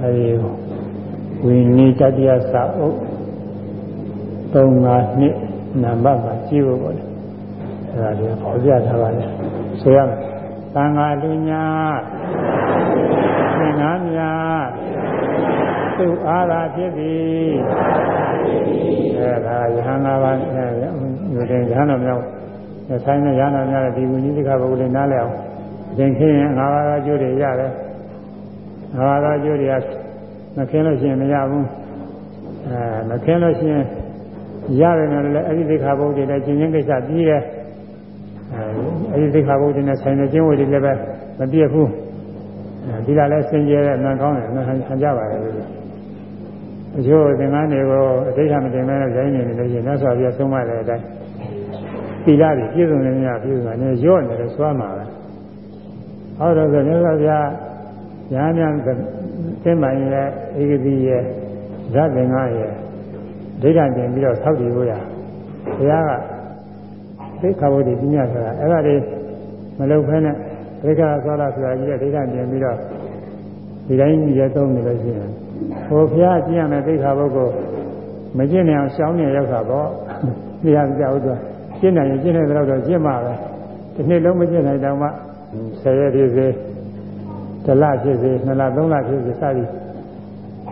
အဲဒီဝိနည်းတတိယစာအုပ်3 5နှစ်နံပါတ်မှာကြည့်ဖို့ပေါ့လေအဲဒါလေးပေါ်ပြထားပါလေ ဆိုရမယ်သံဃာလူညာသင်္ဃာမြာသူအားသာဖြစ်သည်အဲဒါယဟန်၅ပါးအဲယူတဲ့ယဟန်တော်များဆိုင်တဲ့ယဟန်တော်များဒီဝိနည်းတိခဘုရားလေးနားလည်အောင်သင်ခင်းရင်၅ပါးသောကျိုးတွေရတယ်၅ပါးသောကျိုးတွေကမခင်းလို့ရှိရင်မရဘူးအဲမခင်းလို့ရှိရင်ရတယ်နဲ့လည်းအဲ့ဒီသိက္ခာပုဒ်တွေလည်းကျင့်ချင်းကိစ္စပြီးတယ် အဲအဲ့ဒီသိက္ခာပုဒ်တွေနဲ့ဆိုင်တဲ့ကျင့်ဝတ်တွေလည်းပဲမပြည့်ဘူးအဲဒီကလည်းစင်ကြယ်တဲ့နံကောင်းတယ်နံဟန်ကြပါတယ်လို့အကျိုးသင်္ကန်းတွေကိုအဋ္ဌမတင်မဲနဲ့ရိုင်းနေနေလို့ရှိရင်မြတ်စွာဘုရားဆုံးမတဲ့အတိုင်းသီလတွေပြည့်စုံနေများပြည့်စုံနေရော့နေတယ်စွမ်းမှာပဲဟောတော့ဆိုမြတ်စွာဘုရားညာညာသင်္မိုင်ရဲ့ဧကတိရဲ့ဇတ်သင်္ကရဲ့ဒိဋ္ဌံတင်ပြီးတော့ဆောက်တည်လို့ရဘုရားက သိခါဘုဒ္ဓပညာဆိုတာအဲ့ဒါတွေမလုပ်ဖဲနဲ့ဒိဋ္ဌာသောလာဆိုတာကြီးတဲ့ဒိဋ္ဌံတင်ပြီးတော့ဒီတိုင်းကြီးရဲ့သုံးနေလို့ရှိရင်ဟိုဘုရားကျင့်ရမယ်သိခါဘုဒ္ဓကိုမကျင့်နိုင်အောင်ရှောင်းနေရောက်တာပေါ့တရားကြောက်တော့ကျင့်နိုင်ရင်ကျင့်တဲ့တော့တော့ကျင့်မှာပဲဒီနေ့လုံးမကျင့်နိုင်တော့မှဆယ်ရက်ပြည့်စေတလဖြစ်စေနှစ်လသုံးလဖြစ်စေစသည်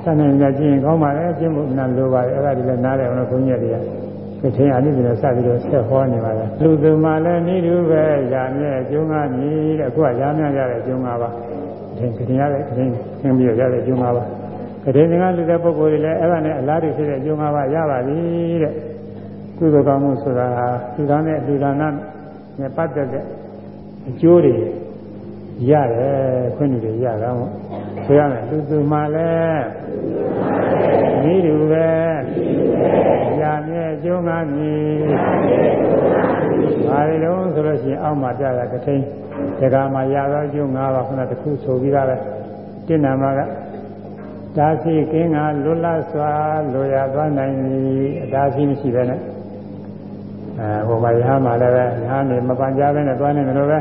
ဆန်းနေကြကျင့်ကောင်းပါလေကျင့်ဖို့နာလိုပါလေအဲ့ဒါဒီလည်းနားတယ်အောင်လို့ဘုန်းကြီးတွေက ကထင်အနည်းနဲ့စပြီးတော့ဆက်ဟောနေပါလေလူသူမှလည်းဤသူပဲယာမြဲကျုံးကားမြည်တဲ့အခုကယာမြဲရတဲ့ကျုံးကားပါထင်ကထင်ရတဲ့ထင်သင်ပြီးရတဲ့ကျုံးကားပါကထင်ငါလူတဲ့ပုဂ္ဂိုလ်တွေလည်းအဲ့ဒါနဲ့အလားတူဖြစ်တဲ့ကျုံးကားပါရပါပြီတဲ့ကုသိုလ်ကောင်းမှုဆိုတာဟာသူသားနဲ့လူဒါနနဲ့ပတ်သက်တဲ့အကျိုးတွေရတယ်ခွင့်တွေရတာမို့ဆိုရမယ်သူသူမှလည်းမိတူပဲ ညာမြဲကျုံးကားမြည်ဘာတွေလုံးဆိုလို့ရှိရင်အောက်မှာပြတာကထိန်ဒကာမှာရသောကျုံး၅ပါးခုနတခုဆိုပြီးသားပဲတင့်နာမှာကဒါစီကင်းကလွတ်လပ်စွာလိုရသွားနိုင်ပြီအဒါစီမရှိပဲနဲ့အဲဟိုမှာရဟမှာလည်းပဲရဟနေမပန်ကြပဲနဲ့သွားနေတယ်လို့ပဲ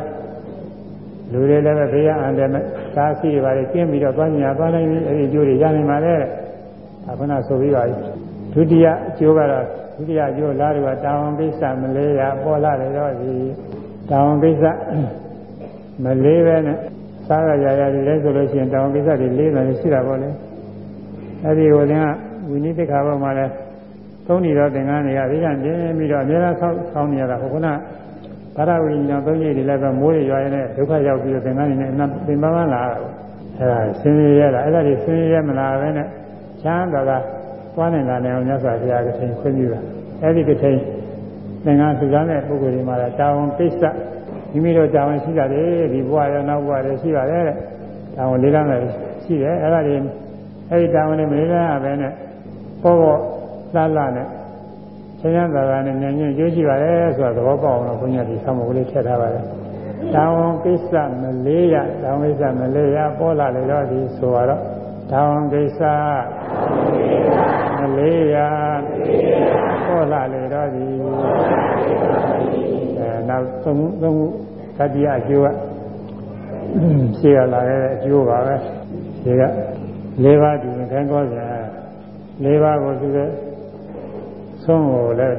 လူတွေလည်းပဲဘေးရအန္တရာယ်သာစီတွေပါလေကျင်းပြီးတော့သွားညာသွားနိုင်ပြီအဲဒီအကျိုးတွေရနိုင်ပါလေအခဏဆိုပြီးပါပြီဒုတိယအကျိုးကတော့ ဒုတိယအကျိုးလားတွေကတာဝန်ကိစ္စမလေးရပေါ်လာတယ်တော့ဒီတာဝန်ကိစ္စမလေးပဲနဲ့စားရရရဒီလဲဆိုလို့ရှိရင်တာဝန်ကိစ္စတွေလေးတယ်ရှိတာပေါ့လေအဲ့ဒီဟိုတင်ကဝိနည်းသိက္ခာပေါ်မှာလဲသုံးနေတော့သင်္ကန်းတွေကဒီကံကျင်းပြီးတော့အများအားဆောက်ဆောင်းနေရတာဟိုကဘာရဝိညာဉ်သုံးကြီးတွေလည်းပဲမိုးတွေရွာရင်လည်းဒုက္ခရောက်ပြီးတော့သင်္ကန်းတွေနဲ့ပင်ပန်းပန်းလာတာအဲ့ဒါဆင်းရဲရတာအဲ့ဒါတွေဆင်းရဲမလာပဲနဲ့ချမ်းသာတာ သွားနိုင်တာနဲ့အောင်မြတ်စွာဘုရားကထိန်ခွင့်ပြုတာအဲ့ဒီကထိန်သင်္ကန်းစုစားတဲ့ပုဂ္ဂိုလ်တွေမှာတာဝန်ကိစ္စမိမိတို့တာဝန်ရှိတာလေဒီဘဝရောနောက်ဘဝတွေရှိပါတယ်တဲ့တာဝန်လေးလမ်းလည်းရှိတယ်အဲ့ဒါတွေအဲ့ဒီတာဝန်တွေမလေးလမ်းရပဲနဲ့ပေါ်ပေါ်လှလှနဲ့ဆင်းရဲသာသာနဲ့ဉာဏ်ချင်းကျိုးရှိပါတယ်ဆိုတာသဘောပေါက်အောင်လို့ဘုရားဒီဆောင်းမကလေးထည့်ထားပါတယ်တာဝန်ကိစ္စမလေးရတာဝန်ကိစ္စမလေးရပေါ်လာလေတော့ဒီဆိုတော့ တာဝန်ကိစ္စမလေးရပေါ်လာလေတော့ဒီအဲနောက်သုံးသုံးသတိအကျိုးကရှေ့ရလာတဲ့အကျိုးပါပဲဒီက၄ပါးဒီခိုင်းကောကြ၄ပါးကိုသူကဆုံးကိုလည်း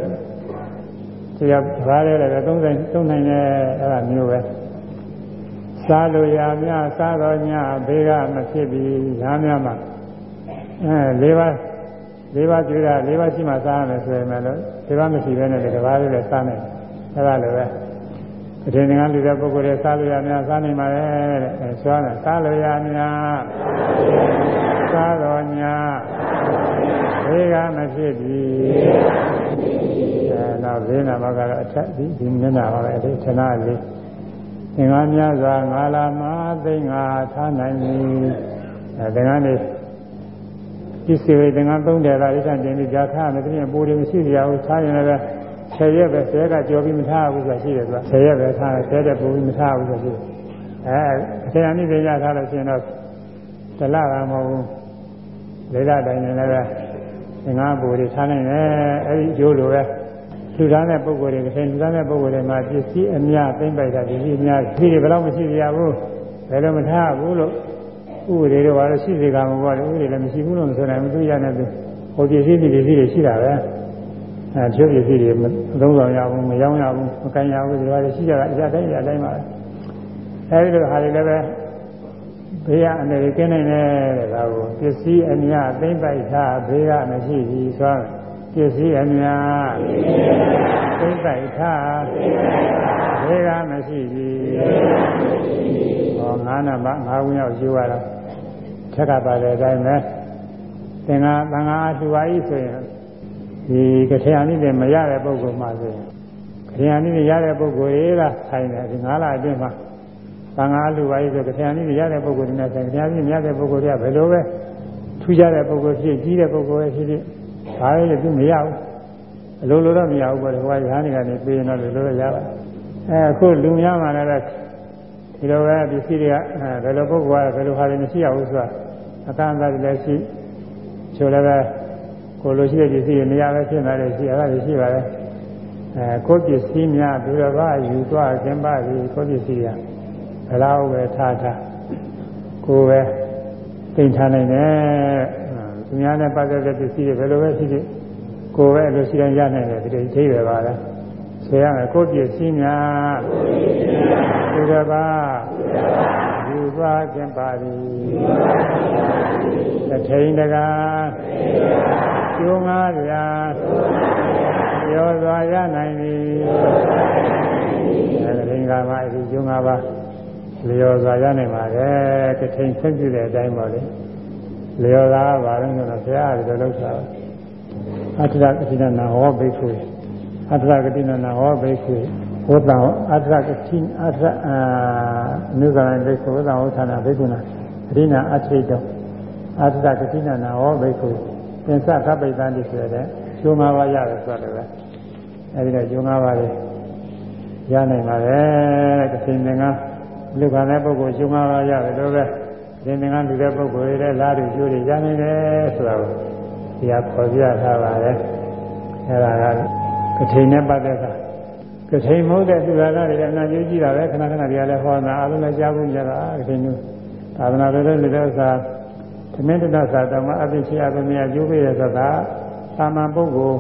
တရားဘာလဲလည်းသုံးဆိုင်သုံးနိုင်တဲ့အဲ့ဒါမျိုးပဲ စားလို့ရများစားတော့ညဘေးကမဖြစ်ပြီးညာများမှာအဲ၄ပါး၄ပါးကျွေးတာ၄ပါးရှိမှစားရမယ်ဆိုရင်လည်း၄ပါးမရှိဘဲနဲ့ဒီဘာလေးလည်းစားနိုင်အဲ့ဒါလည်းပဲအထင်ငါလူတဲ့ပုဂ္ဂိုလ်တွေစားလို့ရများစားနိုင်ပါလေတဲ့အဲဆိုရမယ်စားလို့ရများစားတော့ညဘေးကမဖြစ်ပြီးအဲနောက်ဘေးနာမကတော့အထက်ဒီဒီမျက်နှာပါပဲအထက်ဌာနလေး သင်္ကန်းများစွာငါလာမသိငါထားနိုင်ပြီအဲသင်္ကန်းလေးဒီစီဝေသင်္ကန်းသုံးတယ်ကအိဋ္ဌတင်ပြီးကြာထားမယ်တကယ်ပိုးတယ်မရှိကြဘူးထားရင်လည်းဆယ်ရက်ပဲဆယ်ကကြော်ပြီးမထားဘူးဆိုတာရှိတယ်သူကဆယ်ရက်ပဲထားတယ်ဆယ်တဲ့ပိုးပြီးမထားဘူးဆိုတာရှိတယ်အဲအချိန်အနည်းပြင်ရထားလို့ရှိရင်တော့တလကမဟုတ်ဘူးလေလတိုင်းနေလည်းပဲသင်္ကန်းပိုးတွေထားနိုင်တယ်အဲဒီကျိုးလိုပဲ လူသားတဲ့ပုဂ္ဂိုလ်တွေကလူသားတဲ့ပုဂ္ဂိုလ်တွေမှာပစ္စည်းအများသိမ့်ပိုက်တာပစ္စည်းအများဒီတွေဘယ်တော့မရှိကြဘူးဘယ်လိုမထားဘူးလို့ဥပဒေတွေဘာလို့ရှိစေကမှာပေါ့လေဥပဒေလည်းမရှိဘူးလို့မဆိုနိုင်ဘူးသူရနေပြီဟိုပစ္စည်းဒီပစ္စည်းတွေရှိတာပဲအဲကျုပ်ပစ္စည်းတွေမသုံးဆောင်ရဘူးမရောင်းရဘူးမကန်ရဘူးဒီလိုတွေရှိကြတာအရာတိုင်းအရာတိုင်းပါအဲဒီလိုဟာတွေလည်းပဲဘေးရအနေနဲ့ကျင်းနိုင်တယ်တဲ့ဒါကိုပစ္စည်းအများသိမ့်ပိုက်တာဘေးကမရှိဘူးဆိုတော့ပ စ္စည်းအများသိမ့်ပိုက်တာဘေးကမရှိဘူးဟောငါးနာမငါးခုရောက်ရှိရတော့ထက်ကပါတဲ့အတိုင်းပဲသင်္ဃာသံဃာအလှူပါဤဆိုရင်ဒီကထေယနိတွေမရတဲ့ပုဂ္ဂိုလ်မှဆိုရင်ကထေယနိတွေရတဲ့ပုဂ္ဂိုလ်တွေကဆိုင်တယ်ဒီငါးလအတွင်းမှာသံဃာအလှူပါဤဆိုကထေယနိတွေရတဲ့ပုဂ္ဂိုလ်တွေနဲ့ဆိုင်ကထေယနိမရတဲ့ပုဂ္ဂိုလ်တွေကဘယ်လိုပဲထူးခြားတဲ့ပုဂ္ဂိုလ်ဖြစ်ကြီးတဲ့ပုဂ္ဂိုလ်ပဲဖြစ်ဖြစ် ဘာလဲသူမရဘူးအလိုလိုတော့မရဘူးပေါ့လေဟိုကရဟန်းတွေကနေပြေးရင်တော့လိုလိုတော့ရပါအဲအခုလူများမှလည်းဒီလိုပဲပစ္စည်းတွေကဘယ်လိုပုဂ္ဂိုလ်ကဘယ်လိုဟာတွေမရှိရဘူးဆိုတာအကန့်အသတ်တွေလည်းရှိချိုလည်းပဲကိုလိုရှိတဲ့ပစ္စည်းတွေနေရာပဲဖြစ်လာတယ်ရှိအဲ့ဒါတွေရှိပါလေအဲကိုပစ္စည်းများသူတော်ဘာယူသွားခြင်းပါပြီကိုပစ္စည်းကဘယ်လောက်ပဲထားထားကိုပဲသိထားနိုင်တယ် သူများနဲ့ပတ်သက်တဲ့ပစ္စည်းတွေဘယ်လိုပဲရှိဖြစ်ကိုပဲအလိုရှိတိုင်းရနိုင်တယ်ဒီလိုသိရပါလားဆိုရမယ်ကိုပစ္စည်းများသူတော်ဘာယူသွားခြင်းပါသည်တထိန်တကားကျိုးငါးရာပြောစွာရနိုင်သည်အဲတထိန်ကမှအဲဒီကျိုးငါးပါးလျော်စွာရနိုင်ပါတယ်တထိန်ဆက်ပြတဲ့အတိုင်းပါလေ လျော်တာပါလို့ဆိုတော့ဆရာကဒီလိုလုပ်တာအတ္တကတိနာဟောဘိက္ခုအတ္တကတိနာဟောဘိက္ခုဝတ္တံအတ္တကတိအတ္တအာနုဇာန်ဘိက္ခုဝတ္တံဝဋ္ဌာနာဘိက္ခုနာအရိနာအထိတောအတ္တကတိနာဟောဘိက္ခုသင်္ဆကပိဋကတိဆိုတဲ့ကျိုး၅ပါးရတယ်ဆိုတယ်ပဲအဲဒီတော့ကျိုး၅ပါးလေးရနိုင်ပါတယ်တဲ့ကစင်သင်္ကလူခံတဲ့ပုဂ္ဂိုလ်ကျိုး၅ပါးရတယ်လို့ပဲ သင်သင်္ကလူတဲ့ပုဂ္ဂိုလ်တွေလည်းလားတို့ကျိုးတွေရနိုင်တယ်ဆိုတာကိုဒီဟာခေါ်ပြထားပါတယ်အဲဒါကကထိန်နဲ့ပတ်သက်တာကထိန်မဟုတ်တဲ့သူရကတွေလည်းအနာကျိုးကြည့်တာပဲခဏခဏတွေကလည်းဟောတာအလုံးလည်းကြားဖို့ကြတာကထိန်မျိုးသာသနာတော်တဲ့လူတဲ့ဥစ္စာသမင်းတတသာတမအပိရှိအပမေအကျိုးပေးရဆိုတာသာမန်ပုဂ္ဂိုလ်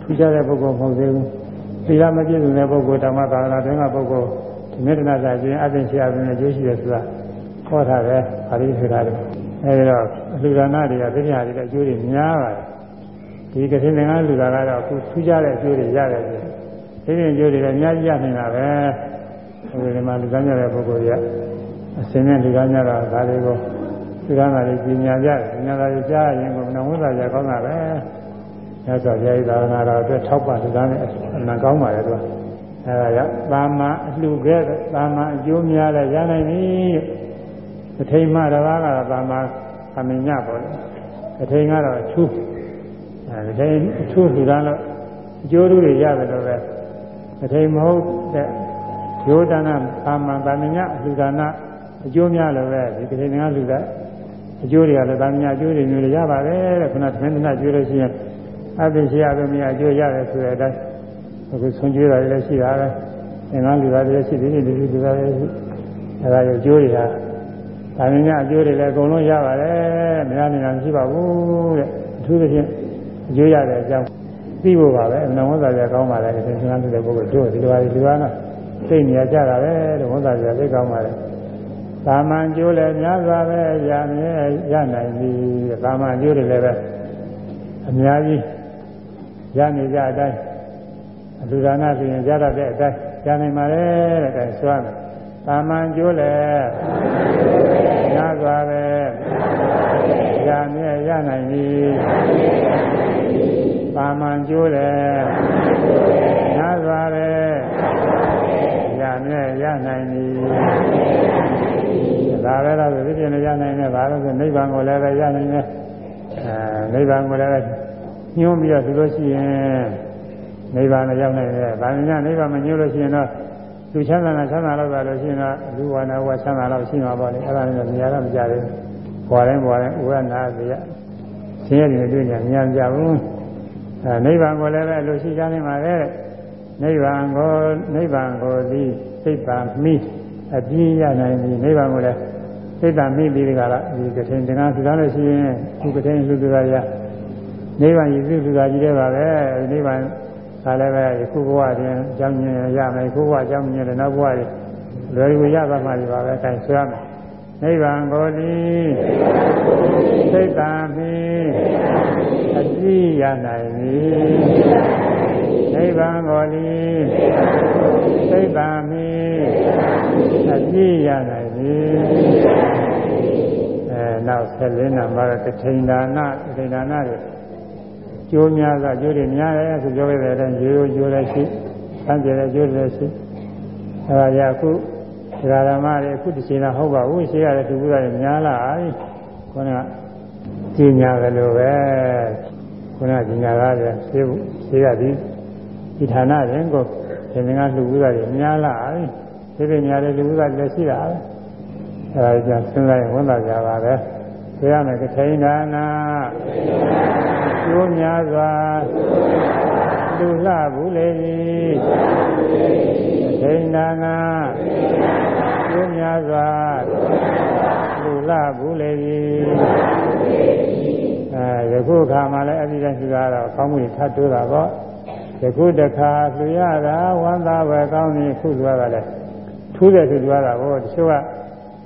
ထူဒီကြတဲ့ပုဂ္ဂိုလ်မဟုတ်သေးဘူးသီလမပြည့်စုံတဲ့ပုဂ္ဂိုလ်ဓမ္မသာသနာတွင်ကပုဂ္ဂိုလ်ဒီမေတ္တာစာခြင်းအသင်ရှိရခြင်းနဲ့ကျိုးရှိတယ်ဆိုတာ ခေါ်ထားတယ်ပါဠိစကားတွေအဲဒီတော့အလှူဒါနတွေကသိညာတွေအကျိုးတွေများပါတယ်ဒီကတိငါလူတာကတော့အခုထူးခြားတဲ့အကျိုးတွေရတယ်ဆိုဒီပြင်ကျိုးတွေလည်းအများကြီးရနေတာပဲအဲဒီမှာလူသားများတဲ့ပုဂ္ဂိုလ်ကြီးအစင်းနဲ့လူသားများတော့ဒါတွေကိုလူသားများတွေပညာကြတယ်ပညာသာတွေကြားရင်ကိုမနဝိသရာကောင်းတာပဲညဆောဘုရားဤသာသနာတော်အတွက်ထောက်ပံ့လူသားနဲ့အမှန်ကောင်းပါလေသူကအဲဒါကြောင့်သာမန်အလှခဲ့သာမန်အကျိုးများလည်းရနိုင်ပြီ ပထိမတစ်ပါးကတော့သာမန်သမင်ညပေါ့လေပထိန်ကတော့အထူးအဲဒီတိုင်းအထူးလူသားလို့အကျိုးတွေရတယ်လို့ပဲပထိန်မဟုတ်တဲ့ယောဒနာသာမန်သမင်ညလူဒါနအကျိုးများလို့ပဲဒီပထိန်ကလူသားအကျိုးတွေကလည်းသမင်ညအကျိုးတွေမျိုးတွေရပါတယ်တဲ့ခုနသမင်ညကျိုးလို့ရှိရင်အပိရှိယအပိမြအကျိုးရတယ်ဆိုတဲ့အတိုင်းအခုဆွန်ကျွေးတာလည်းရှိတာပဲသင်္ကန်းလူသားတွေရှိသေးတယ်လူလူသားတွေရှိအဲဒါရောအကျိုးတွေဟာ ဒါမင်းများအကျိုးတွေလည်းအကုန်လုံးရပါတယ်မရနိုင်တာမရှိပါဘူးတဲ့အထူးသဖြင့်အကျိုးရတဲ့အကြောင်းသိဖို့ပါပဲအနဝန္တာကြကောင်းပါလေသင်္ကန်းလူတဲ့ပုဂ္ဂိုလ်တို့ဒီလိုပါဒီလိုကတော့သိနေရကြတာပဲတဲ့ဝန္တာကြသိကောင်းပါလေသာမန်ကျိုးလည်းများစွာပဲရမြဲရနိုင်ပြီသာမန်ကျိုးတွေလည်းပဲအများကြီးရနေကြအတိုင်းအလူဒါနဆိုရင်ရတတ်တဲ့အတိုင်းရနိုင်ပါလေတဲ့အဲဆွမ်း သာမန်ကျိုးလေရသွားပဲရမြဲရနိုင်ပြီသာမန်ကျိုးလေရသွားပဲရမြဲရနိုင်ပြီဒါပဲတော့ဒီပြင်လည်းရနိုင်တယ်ဘာလို့ဆိုနိဗ္ဗာန်ကိုလည်းပဲရနိုင်တယ်အဲနိဗ္ဗာန်ကိုလည်းပဲညှိုးပြီးတော့ဆိုလို့ရှိရင်နိဗ္ဗာန်ကိုရောက်နိုင်တယ်။ဗာမညနိဗ္ဗာန်မညှို့လို့ရှိရင်တော့ လူချမ်းသာတာချမ်းသာတော့ပါလို့ရှိရင်တော့လူဝါနာဝါချမ်းသာတော့ရှိမှာပေါ့လေ။အဲ့ဒါလည်းနေရာတော့မကြဘူး။ဘွာတိုင်းဘွာတိုင်းဥရနာတိယဆင်းရဲတွေတွေ့နေမြန်ကြဘူး။အဲနိဗ္ဗာန်ကိုလည်းပဲလူရှိကြနေမှာလေ။နိဗ္ဗာန်ကိုနိဗ္ဗာန်ကိုဒီစိတ်ပါမိအပြည့်ရနိုင်ပြီနိဗ္ဗာန်ကိုလည်းစိတ်ပါမိပြီးဒီကလာဒီကထင်တင်္ဂါသုသားလို့ရှိရင်ဒီကထင်လူသူကရနိဗ္ဗာန်ရည်စုသူကကြီးတဲ့ပါပဲနိဗ္ဗာန် ဒါလည်းပဲခုဘဝတွင်အကြောင်းမြင်ရမယ်ခုဘဝအကြောင်းမြင်တဲ့နောက်ဘဝတွေလွယ်လွယ်ရသွားမှဒီပါပဲအဲဆိုရမယ်နိဗ္ဗာန်ကိုဒီစိတ်တံမိအကြည့်ရနိုင်ပြီနိဗ္ဗာန်ကိုဒီစိတ်တံမိအကြည့်ရနိုင်ပြီအဲနောက်ဆက်လင်းနံပါတ်တထိန်ဒါနတထိန်ဒါနတွေ ကျိုးများကကျိုးတွေများတယ်ဆိုပြောခဲ့တဲ့အတိုင်းရိုးရိုးကျိုးလည်းရှိဆန်းကျယ်တဲ့ကျိုးလည်းရှိအဲဒါကြအခုဒကာဓမ္မတွေအခုတစ်ချိန်တော့ဟုတ်ပါဘူးရှင်းရတယ်သူကလည်းများလာပြီခေါင်းကကြီးညာတယ်လို့ပဲခေါင်းကကြီးညာတာလည်းရှင်းဖို့ရှင်းရသည်ဒီဌာနရင်ကိုသင်္ကန်းလူဦးရတယ်များလာပြီဒီပြင်များတဲ့လူဦးကလည်းရှိတာပဲအဲဒါကြောင့်စဉ်းစားရင်ဝန်တာကြပါပဲ ဆိုရမယ်ကထိန်ဒါနာကျိုးများစွာလူလှဘူးလေသည်ထိန်ဒါနာကျိုးများစွာလူလှဘူးလေသည်အဲယခုခါမှလည်းအပြည့်တိုင်းရှိတာတော့ကောင်းမှုထပ်တိုးတာပေါ့ယခုတခါလူရတာဝမ်းသာပဲကောင်းပြီခုလူရတာလည်းထူးတယ်သူလူရတာဘောတချို့က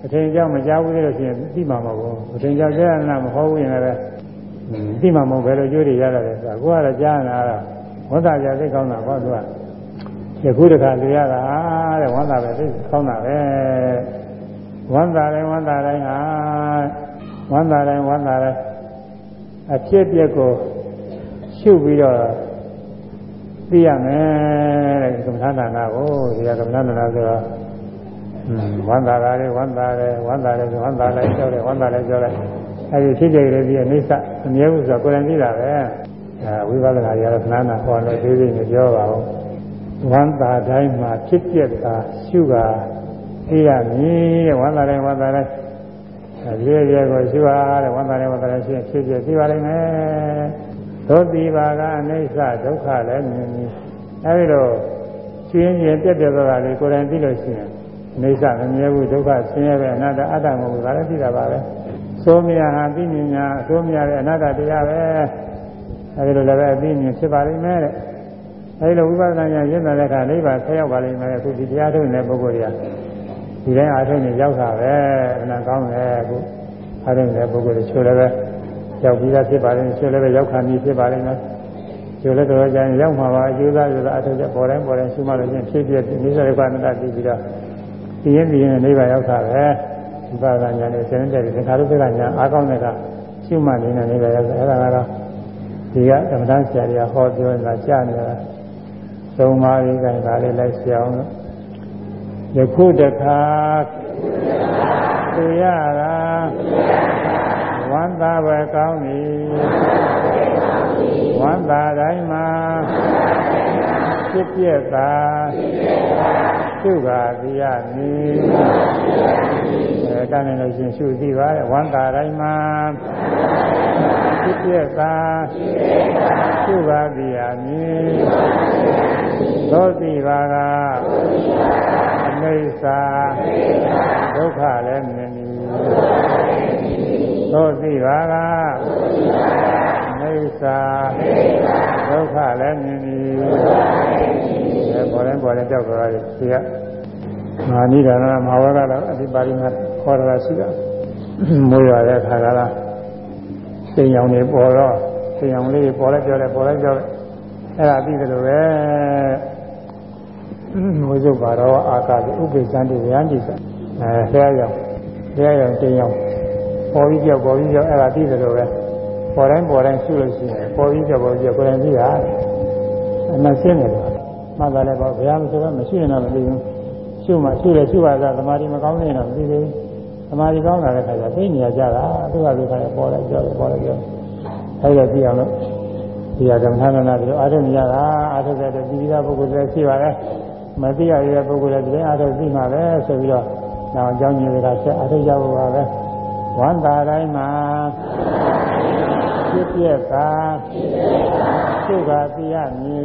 အထင်ကြောင့်မကြောက်ဘူးလို့ရှိရင်သိမှာမဟုတ်ဘူးအထင်ကြောင့်ကျရနာမဟုတ်ဘူးရင်လည်းသိမှာမဟုတ်ဘယ်လိုကြိုးတွေရရတယ်ဆိုတာကိုကတော့ကြားနာတော့ဝန္တာကြသိကောင်းတာပေါ့သူကယခုတခါလူရတာတဲ့ဝန္တာပဲသိကောင်းတာပဲဝန္တာတိုင်းဝန္တာတိုင်းဟာဝန္တာတိုင်းဝန္တာတိုင်းအဖြစ်ပြက်ကိုရှုပြီးတော့သိရမယ်တဲ့ကမ္ဘာဌာနကိုဒီကကမ္ဘာဌာနဆိုတော့ ဝန္တာရတယ်ဝန္တာတယ်ဝန္တာတယ်ဆိုဝန္တာလည်းပြောတယ်ဝန္တာလည်းပြောတယ်အဲဒီဖြစ်ကြရတဲ့အိဋ္ဌအမြဲဘူးဆိုတော့ကိုယ်တိုင်သိတာပဲအဲဝိပဿနာရတော့ခဏနာဟောလို့သေးသေးမပြောပါဘူးဝန္တာတိုင်းမှာဖြစ်ပြက်တာရှုတာသိရမည်တဲ့ဝန္တာတိုင်းဝန္တာတိုင်းအဲဒီရေကိုရှုရတဲ့ဝန္တာတိုင်းဝန္တာတိုင်းရှုဖြစ်ပြက်သိပါလိမ့်မယ်သောတိပါကအနိစ္စဒုက္ခလည်းမြင်ပြီအဲဒီတော့ရှင်းရင်ပြက်ပြက်သွားတာလေကိုယ်တိုင်သိလို့ရှိရင် အိဋ္ဌမမြဲဘူးဒုက္ခဆင်းရဲပဲအနတ္တအတ္တမဟုတ်ဘူးဒါလည်းသိတာပါပဲသိုးမြဟာသိမြညာသိုးမြရဲ့အနတ္တတရားပဲအဲဒီလိုလည်းပဲအသိဉာဏ်ဖြစ်ပါလိမ့်မယ်တဲ့အဲဒီလိုဝိပဿနာဉာဏ်ရင့်တဲ့အခါနိဗ္ဗာန်ဆက်ရောက်ပါလိမ့်မယ်အခုဒီတရားထုတ်နေတဲ့ပုဂ္ဂိုလ်တွေကဒီတိုင်းအားထုတ်နေရောက်တာပဲအနာကောင်းတယ်အခုအားထုတ်နေတဲ့ပုဂ္ဂိုလ်တွေချိုးလည်းပဲရောက်ပြီးသားဖြစ်ပါလိမ့်မယ်ချိုးလည်းပဲရောက်ခံပြီးဖြစ်ပါလိမ့်မယ်ချိုးလည်းတော့ကြရင်ရောက်မှာပါအကျိုးသားရတာအထုတ်ချက်ပေါ်တိုင်းပေါ်တိုင်းရှုမှလို့ချင်းဖြစ်ဖြစ်နိစ္စရိပ္ပနတပြီးပြီးတော့ ပြင်းပြင်းနိဗ္ဗာန်ရောက်တာပဲဒီပါကညာနဲ့ဆင်းတဲ့ဒီခါရုပ်ကညာအားကောင်းတဲ့ကရှုမှနေတဲ့နိဗ္ဗာန်ရောက်တာအဲ့ဒါကတော့ဒီကသမထဆရာတွေကဟောပြောနေတာကြားနေတာသုံးပါးကြီးကင်ဒါလေးလိုက်ရှင်းအောင်လို့ယခုတခါသိရတာဝမ်းသာပဲကောင်းပြီဝမ်းသာတိုင်းမှာဖြစ်ပြက်တာ ရှုပါသိရမည်အဲတန်းနေလို့ရှင်ရှုသိပါရဲ့ဝမ်းသာတိုင်းမှာဖြစ်ပြက်တာရှုပါသိရမည်သောသိပါကအနိစ္စဒုက္ခလည်းမြင်ပြီသောသိပါကအနိစ္စဒုက္ခလည်းမြင်ပြီအဲ ပေါ်ရင်ပေါ်ရင်ကြောက်ကြရတယ်ဒီကမာနိဒါနမဟာဝရကတော့အဒီပါဠိမှာခေါ်တာရှိတာမိုးရတဲ့ခါကလားစိန်ရောင်တွေပေါ်တော့စိန်ရောင်လေးပေါ်လိုက်ပြောတယ်ပေါ်လိုက်ပြောတယ်အဲ့ဒါပြီးတယ်လို့ပဲမိုးစုပ်ပါတော့အာကာတိဥပိ္ပဇန်တိဝယန္တိစအဲဆရာရောင်ဆရာရောင်တင်ရောင်ပေါ်ပြီးကြောက်ပေါ်ပြီးကြောက်အဲ့ဒါပြီးတယ်လို့ပဲပေါ်တိုင်းပေါ်တိုင်းရှုလို့ရှိရင်ပေါ်ပြီးကြောက်ပေါ်ပြီးကြောက်ကိုယ်တိုင်ပြီးတာအမှန်ရှင်းတယ်လို့ မှတ်ပါလဲပေါ့ဘုရားမဆိုတော့မရှိရင်တော့မသိဘူးရှုမှရှုတယ်ရှုပါကသမာဓိမကောင်းနေတော့မသိသေးဘူးသမာဓိကောင်းလာတဲ့ခါကျသိနေရကြတာသူကလူကလည်းပေါ်လိုက်ကြောက်ပေါ်လိုက်ကြောက်အဲ့ဒါကြည့်အောင်လို့ဒီဟာကမ္မထာနာပြီးတော့အားထုတ်နေရတာအားထုတ်တဲ့ပြည်ပြီးသားပုဂ္ဂိုလ်တွေရှိပါလေမသိရတဲ့ပုဂ္ဂိုလ်တွေဒီအားထုတ်သိမှာပဲဆိုပြီးတော့နောက်အကြောင်းကြီးတွေကဆက်အားထုတ်ကြဖို့ပါပဲဝန္တာတိုင်းမှာဖြစ်ပြက်ကသုခသိရမည်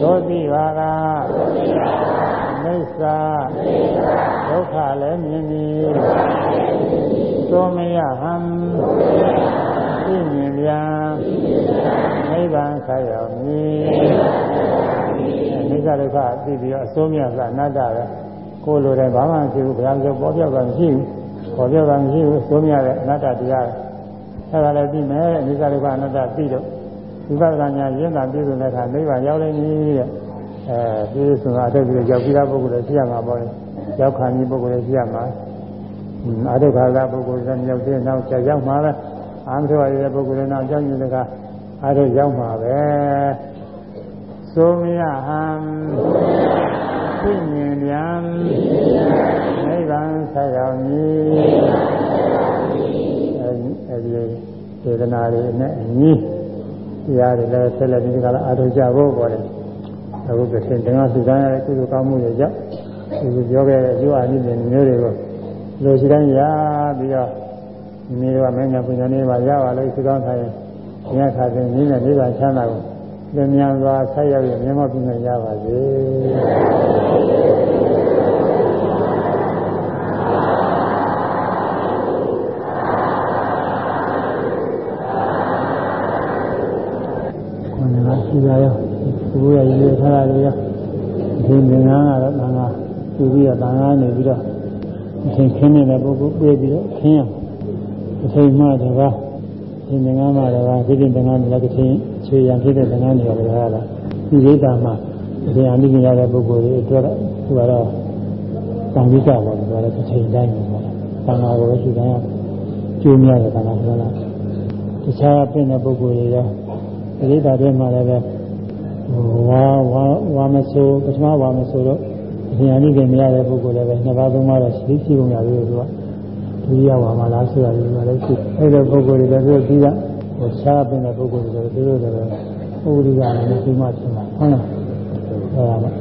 သောတိပါကမိစ္ဆာဒုက္ခလည်းမြင်သည်သောမယဟံသိမြင်ပြန်နိဗ္ဗာန်ဆက်ရောက်မည်နိစ္စဒုက္ခသိပြီးတော့အစိုးမြတ်ကအနတ္တပဲကိုယ်လိုတယ်ဘာမှမရှိဘူးဘုရားပြောပေါ်ပြောက်တာမရှိဘူးပေါ်ပြောက်တာမရှိဘူးစိုးမြတ်တဲ့အနတ္တတရားအဲဒါလည်းပြီးမယ်နိစ္စဒုက္ခအနတ္တပြီးတော့ဒီ ပဒကညာရင်းတာပြည့်စုံတဲ့အခါနိဗ္ဗာန်ရောက်လိမ့်မည်တဲ့အဲပြည့်စုံတာအတက်ပြီးရောက်ပြီးသားပုဂ္ဂိုလ်တွေရှိရမှာပေါ့လေရောက်ခံပြီးပုဂ္ဂိုလ်တွေရှိရမှာအတုခါကပုဂ္ဂိုလ်တွေရောက်တဲ့နောက်ကျရောက်မှာပဲအာမထောရတဲ့ပုဂ္ဂိုလ်တွေနောက်အကြောင်းကြီးတကားအားထုတ်ရောက်မှာပဲသိုမယဟံသိမြင်ပြန်နိဗ္ဗာန်ဆက်ရောက်မည်အဲဒီဒေသနာတွေနဲ့အညီ တရားတွေလည်းဆက်လက်ဒီကလာအားထုတ်ကြဖို့ပေါ်တယ်အခုကစင်တင်ကစုတိုင်းရတဲ့ကုသိုလ်ကောင်းမှုတွေကြောင့်ဒီပြောခဲ့တဲ့အကျိုးအနည်းတွေမျိုးတွေကိုလိုရှိတိုင်းရပြီးတော့ဒီနေ့ကမင်းညာပညာနေ့မှာရပါလို့စုကောင်းထားရင်ညခါစဉ်နည်းနဲ့နိဗ္ဗာန်ချမ်းသာကိုလင်းမြန်စွာဆက်ရောက်ရမြတ်မောပြည့်ရပါစေ ရှိပါရောသူရည်ရထားတာတွေရောဒီငင်္ဂန်းကတော့ငါကသူပြီးတော့တန်ခါနေပြီးတော့အချိန်ခင်းနေတဲ့ပုဂ္ဂိုလ်ပြေးပြီးတော့ခင်းရအချိန်မှတကားဒီငင်္ဂန်းမှာတကားဒီပြင်တန်ခါနေလည်းတစ်ချိန်ခြေရန်ဖြစ်တဲ့တန်ခါနေရတယ်ဟာလားဒီဒိတာမှာအချိန်အနည်းငယ်ရတဲ့ပုဂ္ဂိုလ်တွေအတွက်သူကတော့တန်ပြီးကြပါတော့တယ်တစ်ချိန်တိုင်းပဲတန်ခါကိုပဲရှိတိုင်းကျိုးများတဲ့တန်ခါဆိုတော့တခြားပြင်တဲ့ပုဂ္ဂိုလ်တွေရော ပရိသတ်တွေမှာလည်းပဲဝါဝါဝါမဆိုးပထမဝါမဆိုးတော့အရှင်အနိကေမရတဲ့ပုဂ္ဂိုလ်လည်းပဲနှစ်ပါးသုံးပါးတော့ရှိရှိကုန်ရပြီလို့ကဒုတိယဝါမလားဆိုရတယ်လည်းရှိအဲ့ဒီပုဂ္ဂိုလ်တွေလည်းသူပြီးကဟိုရှားပင်တဲ့ပုဂ္ဂိုလ်တွေလည်းသူတို့လည်းဥပဒိကလည်းဒီမှာဖြစ်မှာဟုတ်လားအဲ့ဒါလည်း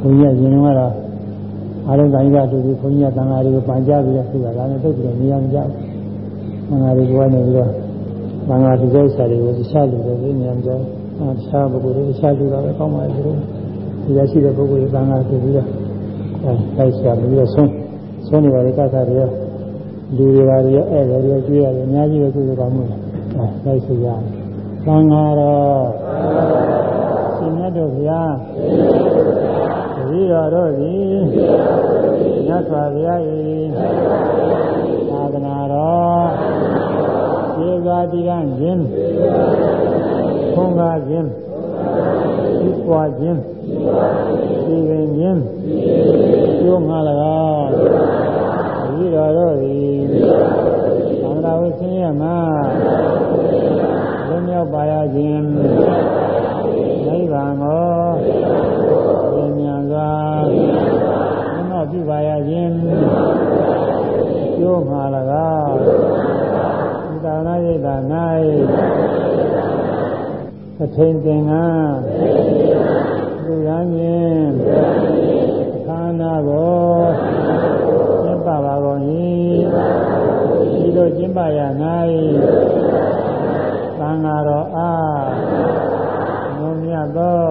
ဘုရားရင်ကတော့အားလုံးတိုင်းကတူပြီးဘုန်းကြီးကသံဃာတွေကိုပန်ကြပြီးတော့သူကလည်းတုတ်ပြီးနေရာမကြဘူးသံဃာတွေကနေပြီးတော့ သံဃာဒီကိစ္စတွေကိုတခြားလူတွေနေရာမကြဘူးတခြားပုဂ္ဂိုလ်တွေတခြားလူကပဲကောင်းပါလေသူတို့ဒီရရှိတဲ့ပုဂ္ဂိုလ်တွေသံဃာဆိုပြီးတော့အဲတိုက်ရှာပြီးတော့ဆုံးဆုံးနေပါလေကသတွေရောလူတွေပါတွေရောဧည့်သည်တွေကျွေးရတယ်အများကြီးပဲကုသိုလ်ကောင်းမှုလိုက်ဆိုရသံဃာတော်ရှင်မြတ်တို့ဘုရားတပည့်တော်တို့သည်မြတ်စွာဘုရား၏သာသနာတော် ကျေးဇူးတည်ရန်ခြင်းဖုံးကားခြင်းဤပွားခြင်းဤဝင်ခြင်းကျိုးငါ၎င်းတပည့်တော်တို့သည်သံဃာဝိဆင်းရမှာလွမြောက်ပါရခြင်းနိဗ္ဗာန်ကိုဉာဏ်ဉာဏ်စွာမြတ်မောပြုပါရခြင်းကျိုးမှာ၎င်းဒီ သာနာရိတ်သာ၌အထိန်သင်္ကန်းလူရန်ခြင်းခန္ဓာကိုကျင့်ပါပါကုန်၏ဒီလိုကျင့်ပါရ၌သံဃာတော်အားမုံမြတ်သော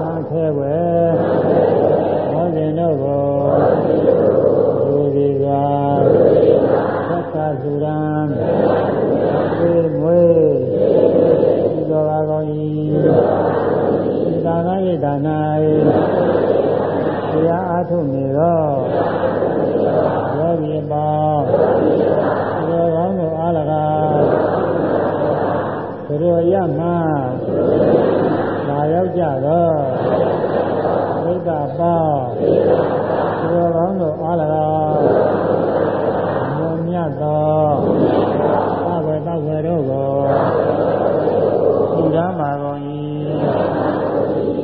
သံခဲွယ်ဟောစဉ်တို့ကိုလူဒီစွာသက်သာစုရ သာနာရိဒါ၌တရားအားထုတ်နေသောယောဂီပေါင်းဒီတော်ကောင်းတို့အား၎င်းသူတို့ရမှလာရောက်ကြသောဣဒ္ဓပေါင်းသူတော်ကောင်းတို့အား၎င်းမွန်မြတ်သောသဗ္ဗတောက်ွယ်တို့ကိုသူရမ်းပါကုန်၏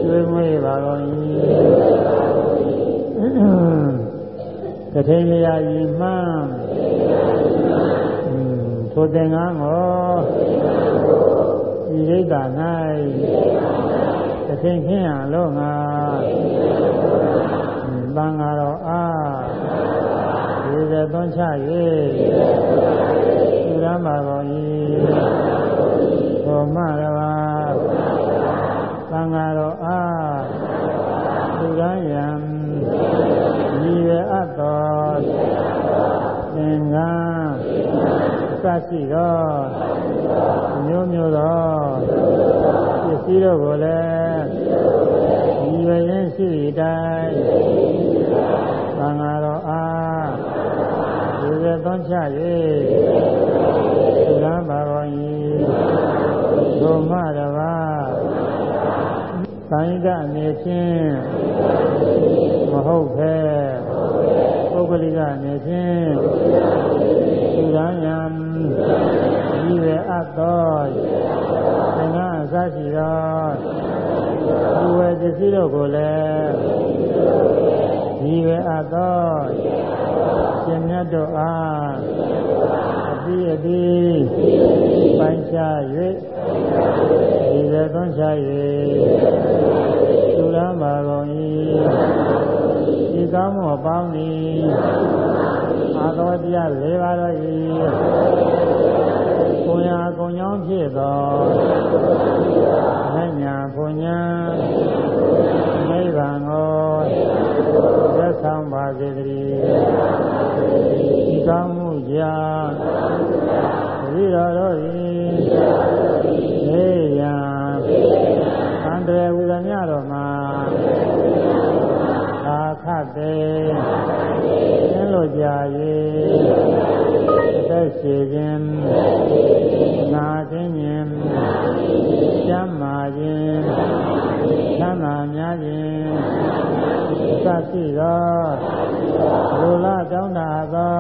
ကျွေးမွေးပါကုန်၏တ ထေရယာယီမှန်းထိုသင်္ကန်းကိုဤရိတ်တာ၌တထင်ခင်းရလို့ငါသံဃာတော်အားဒီစေသွန်းချ၍သူရမ်းပါကုန်၏သောမရပါသံဃာတော်အားသူရမ်းရန်ဤရအပ်သောသင်္ကန်း စရှိသောမျိုးမျိုးသောပစ္စည်းတို့ကိုလည်းဒီဝရင်ရှိတိုင်းသံဃာတော်အားဒီစေသွန်းချ၍သုရန်ပါတော်၏ဒုမတပါသံဃာအနေဖြင့်မဟုတ်ပဲပုဂ္ဂလိကအနေဖြင့်သုရန်ယံ ဤဝေအပ်သောသင်္ဃအစရှိသောဒီဝေပစ္စည်းတို့ကိုလည်းဤဝေအပ်သောရှင်မြတ်တို့အားအတိအတိပိုင်းခြား၍ဒီဝေသွန်းချ၍သုရမ်းပါကုန်၏ဒီ ကောင်းမှုအပေါင်းသည်အာသောတရား၄ပါးတော်၏ကိုယ်ရာကုံကြောင်းဖြစ်သောမညာဘုံညာနိဗ္ဗာန်ကိုသက်ဆောင်ပါစေတည်းဒီကောင်းမှုကြောင့်တတိတော်တို့၏နေရန်သံတရဝိသမြတော်မှာအာ ခတ်တေသင်လို့ကြ၍အသက်ရှိခြင်းနာခြင်းခြင်းကျမ်းမာခြင်းချမ်းသာများခြင်းသတိသောလူလာတောင်းတာသော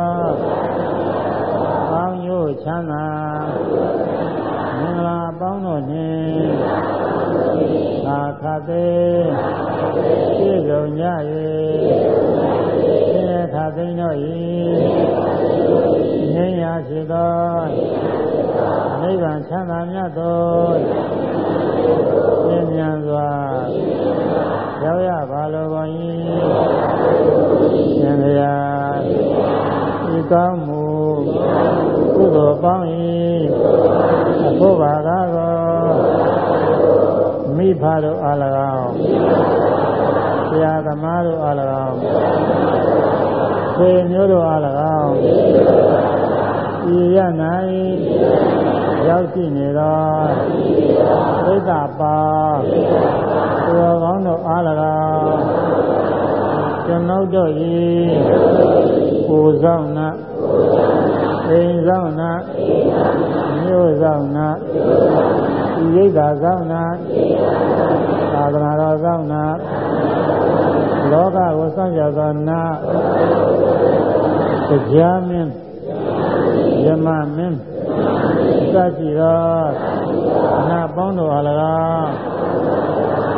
ကောင်းကျိုးချမ်းသာမင်္ဂလာပေါင်းတို့နှင့်သာခသေးပြည့်စုံကြ၍ သင်္ခါသိမ့်တို့၏ငြိမ်းရာဖြစ်သောနိဗ္ဗာန်ချမ်းသာမြတ်သောဉာဏ်ဉာဏ်စွာရောက်ရပါလိုပါ၏ရှင်ဘုရားဤကောင်းမှုကုသိုလ်ပေါင်း၏အဖို့ပါကားကိုမိဖတို့အား၎င်းဆ ရာသမားတို့အား၎င်းဆွေမျိုးတို့အား၎င်းဤရ၌ရောက်ရှိနေသောသိက္ခာပါသူတော်ကောင်းတို့အား၎င်းကျွန်ုပ်တို့၏ကိုယ်ဆောင်နာအိမ်ဆောင်နာမြို့ဆောင်နာဤရိတ်သာဆောင်နာ သာသနာတော်ဆောင်နာလောကကိုစောင့်ကြသောနာတရားမင်းယမမင်းစရှိသောနာပေါင်းတို့အား၎င်း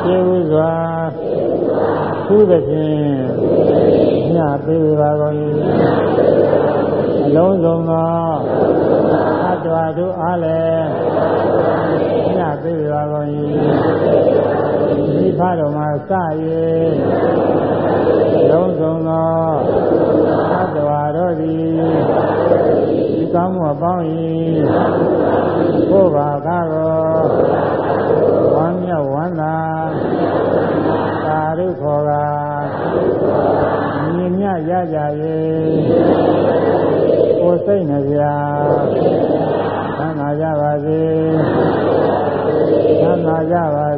ကျေဝစွာသူသဖြင့်ညပေးပါကုန်၏အလုံးစုံသောအတ္တဝါတို့အားလည်းညပေးပါကုန်၏ဒီ ဖာတော်မှာစ၍လုံးစုံသောအတ္တဝါတို့သည်ဒီကောင်းမှုအပေါင်း၏ဘုရားကားတော်ဝမ်းမြောက်ဝမ်းသာသာရုခေါ်ကမြင်မြရကြ၍ကိုယ်စိတ်နှပြသမ်းသာကြပါစေသမ်းသာကြပါ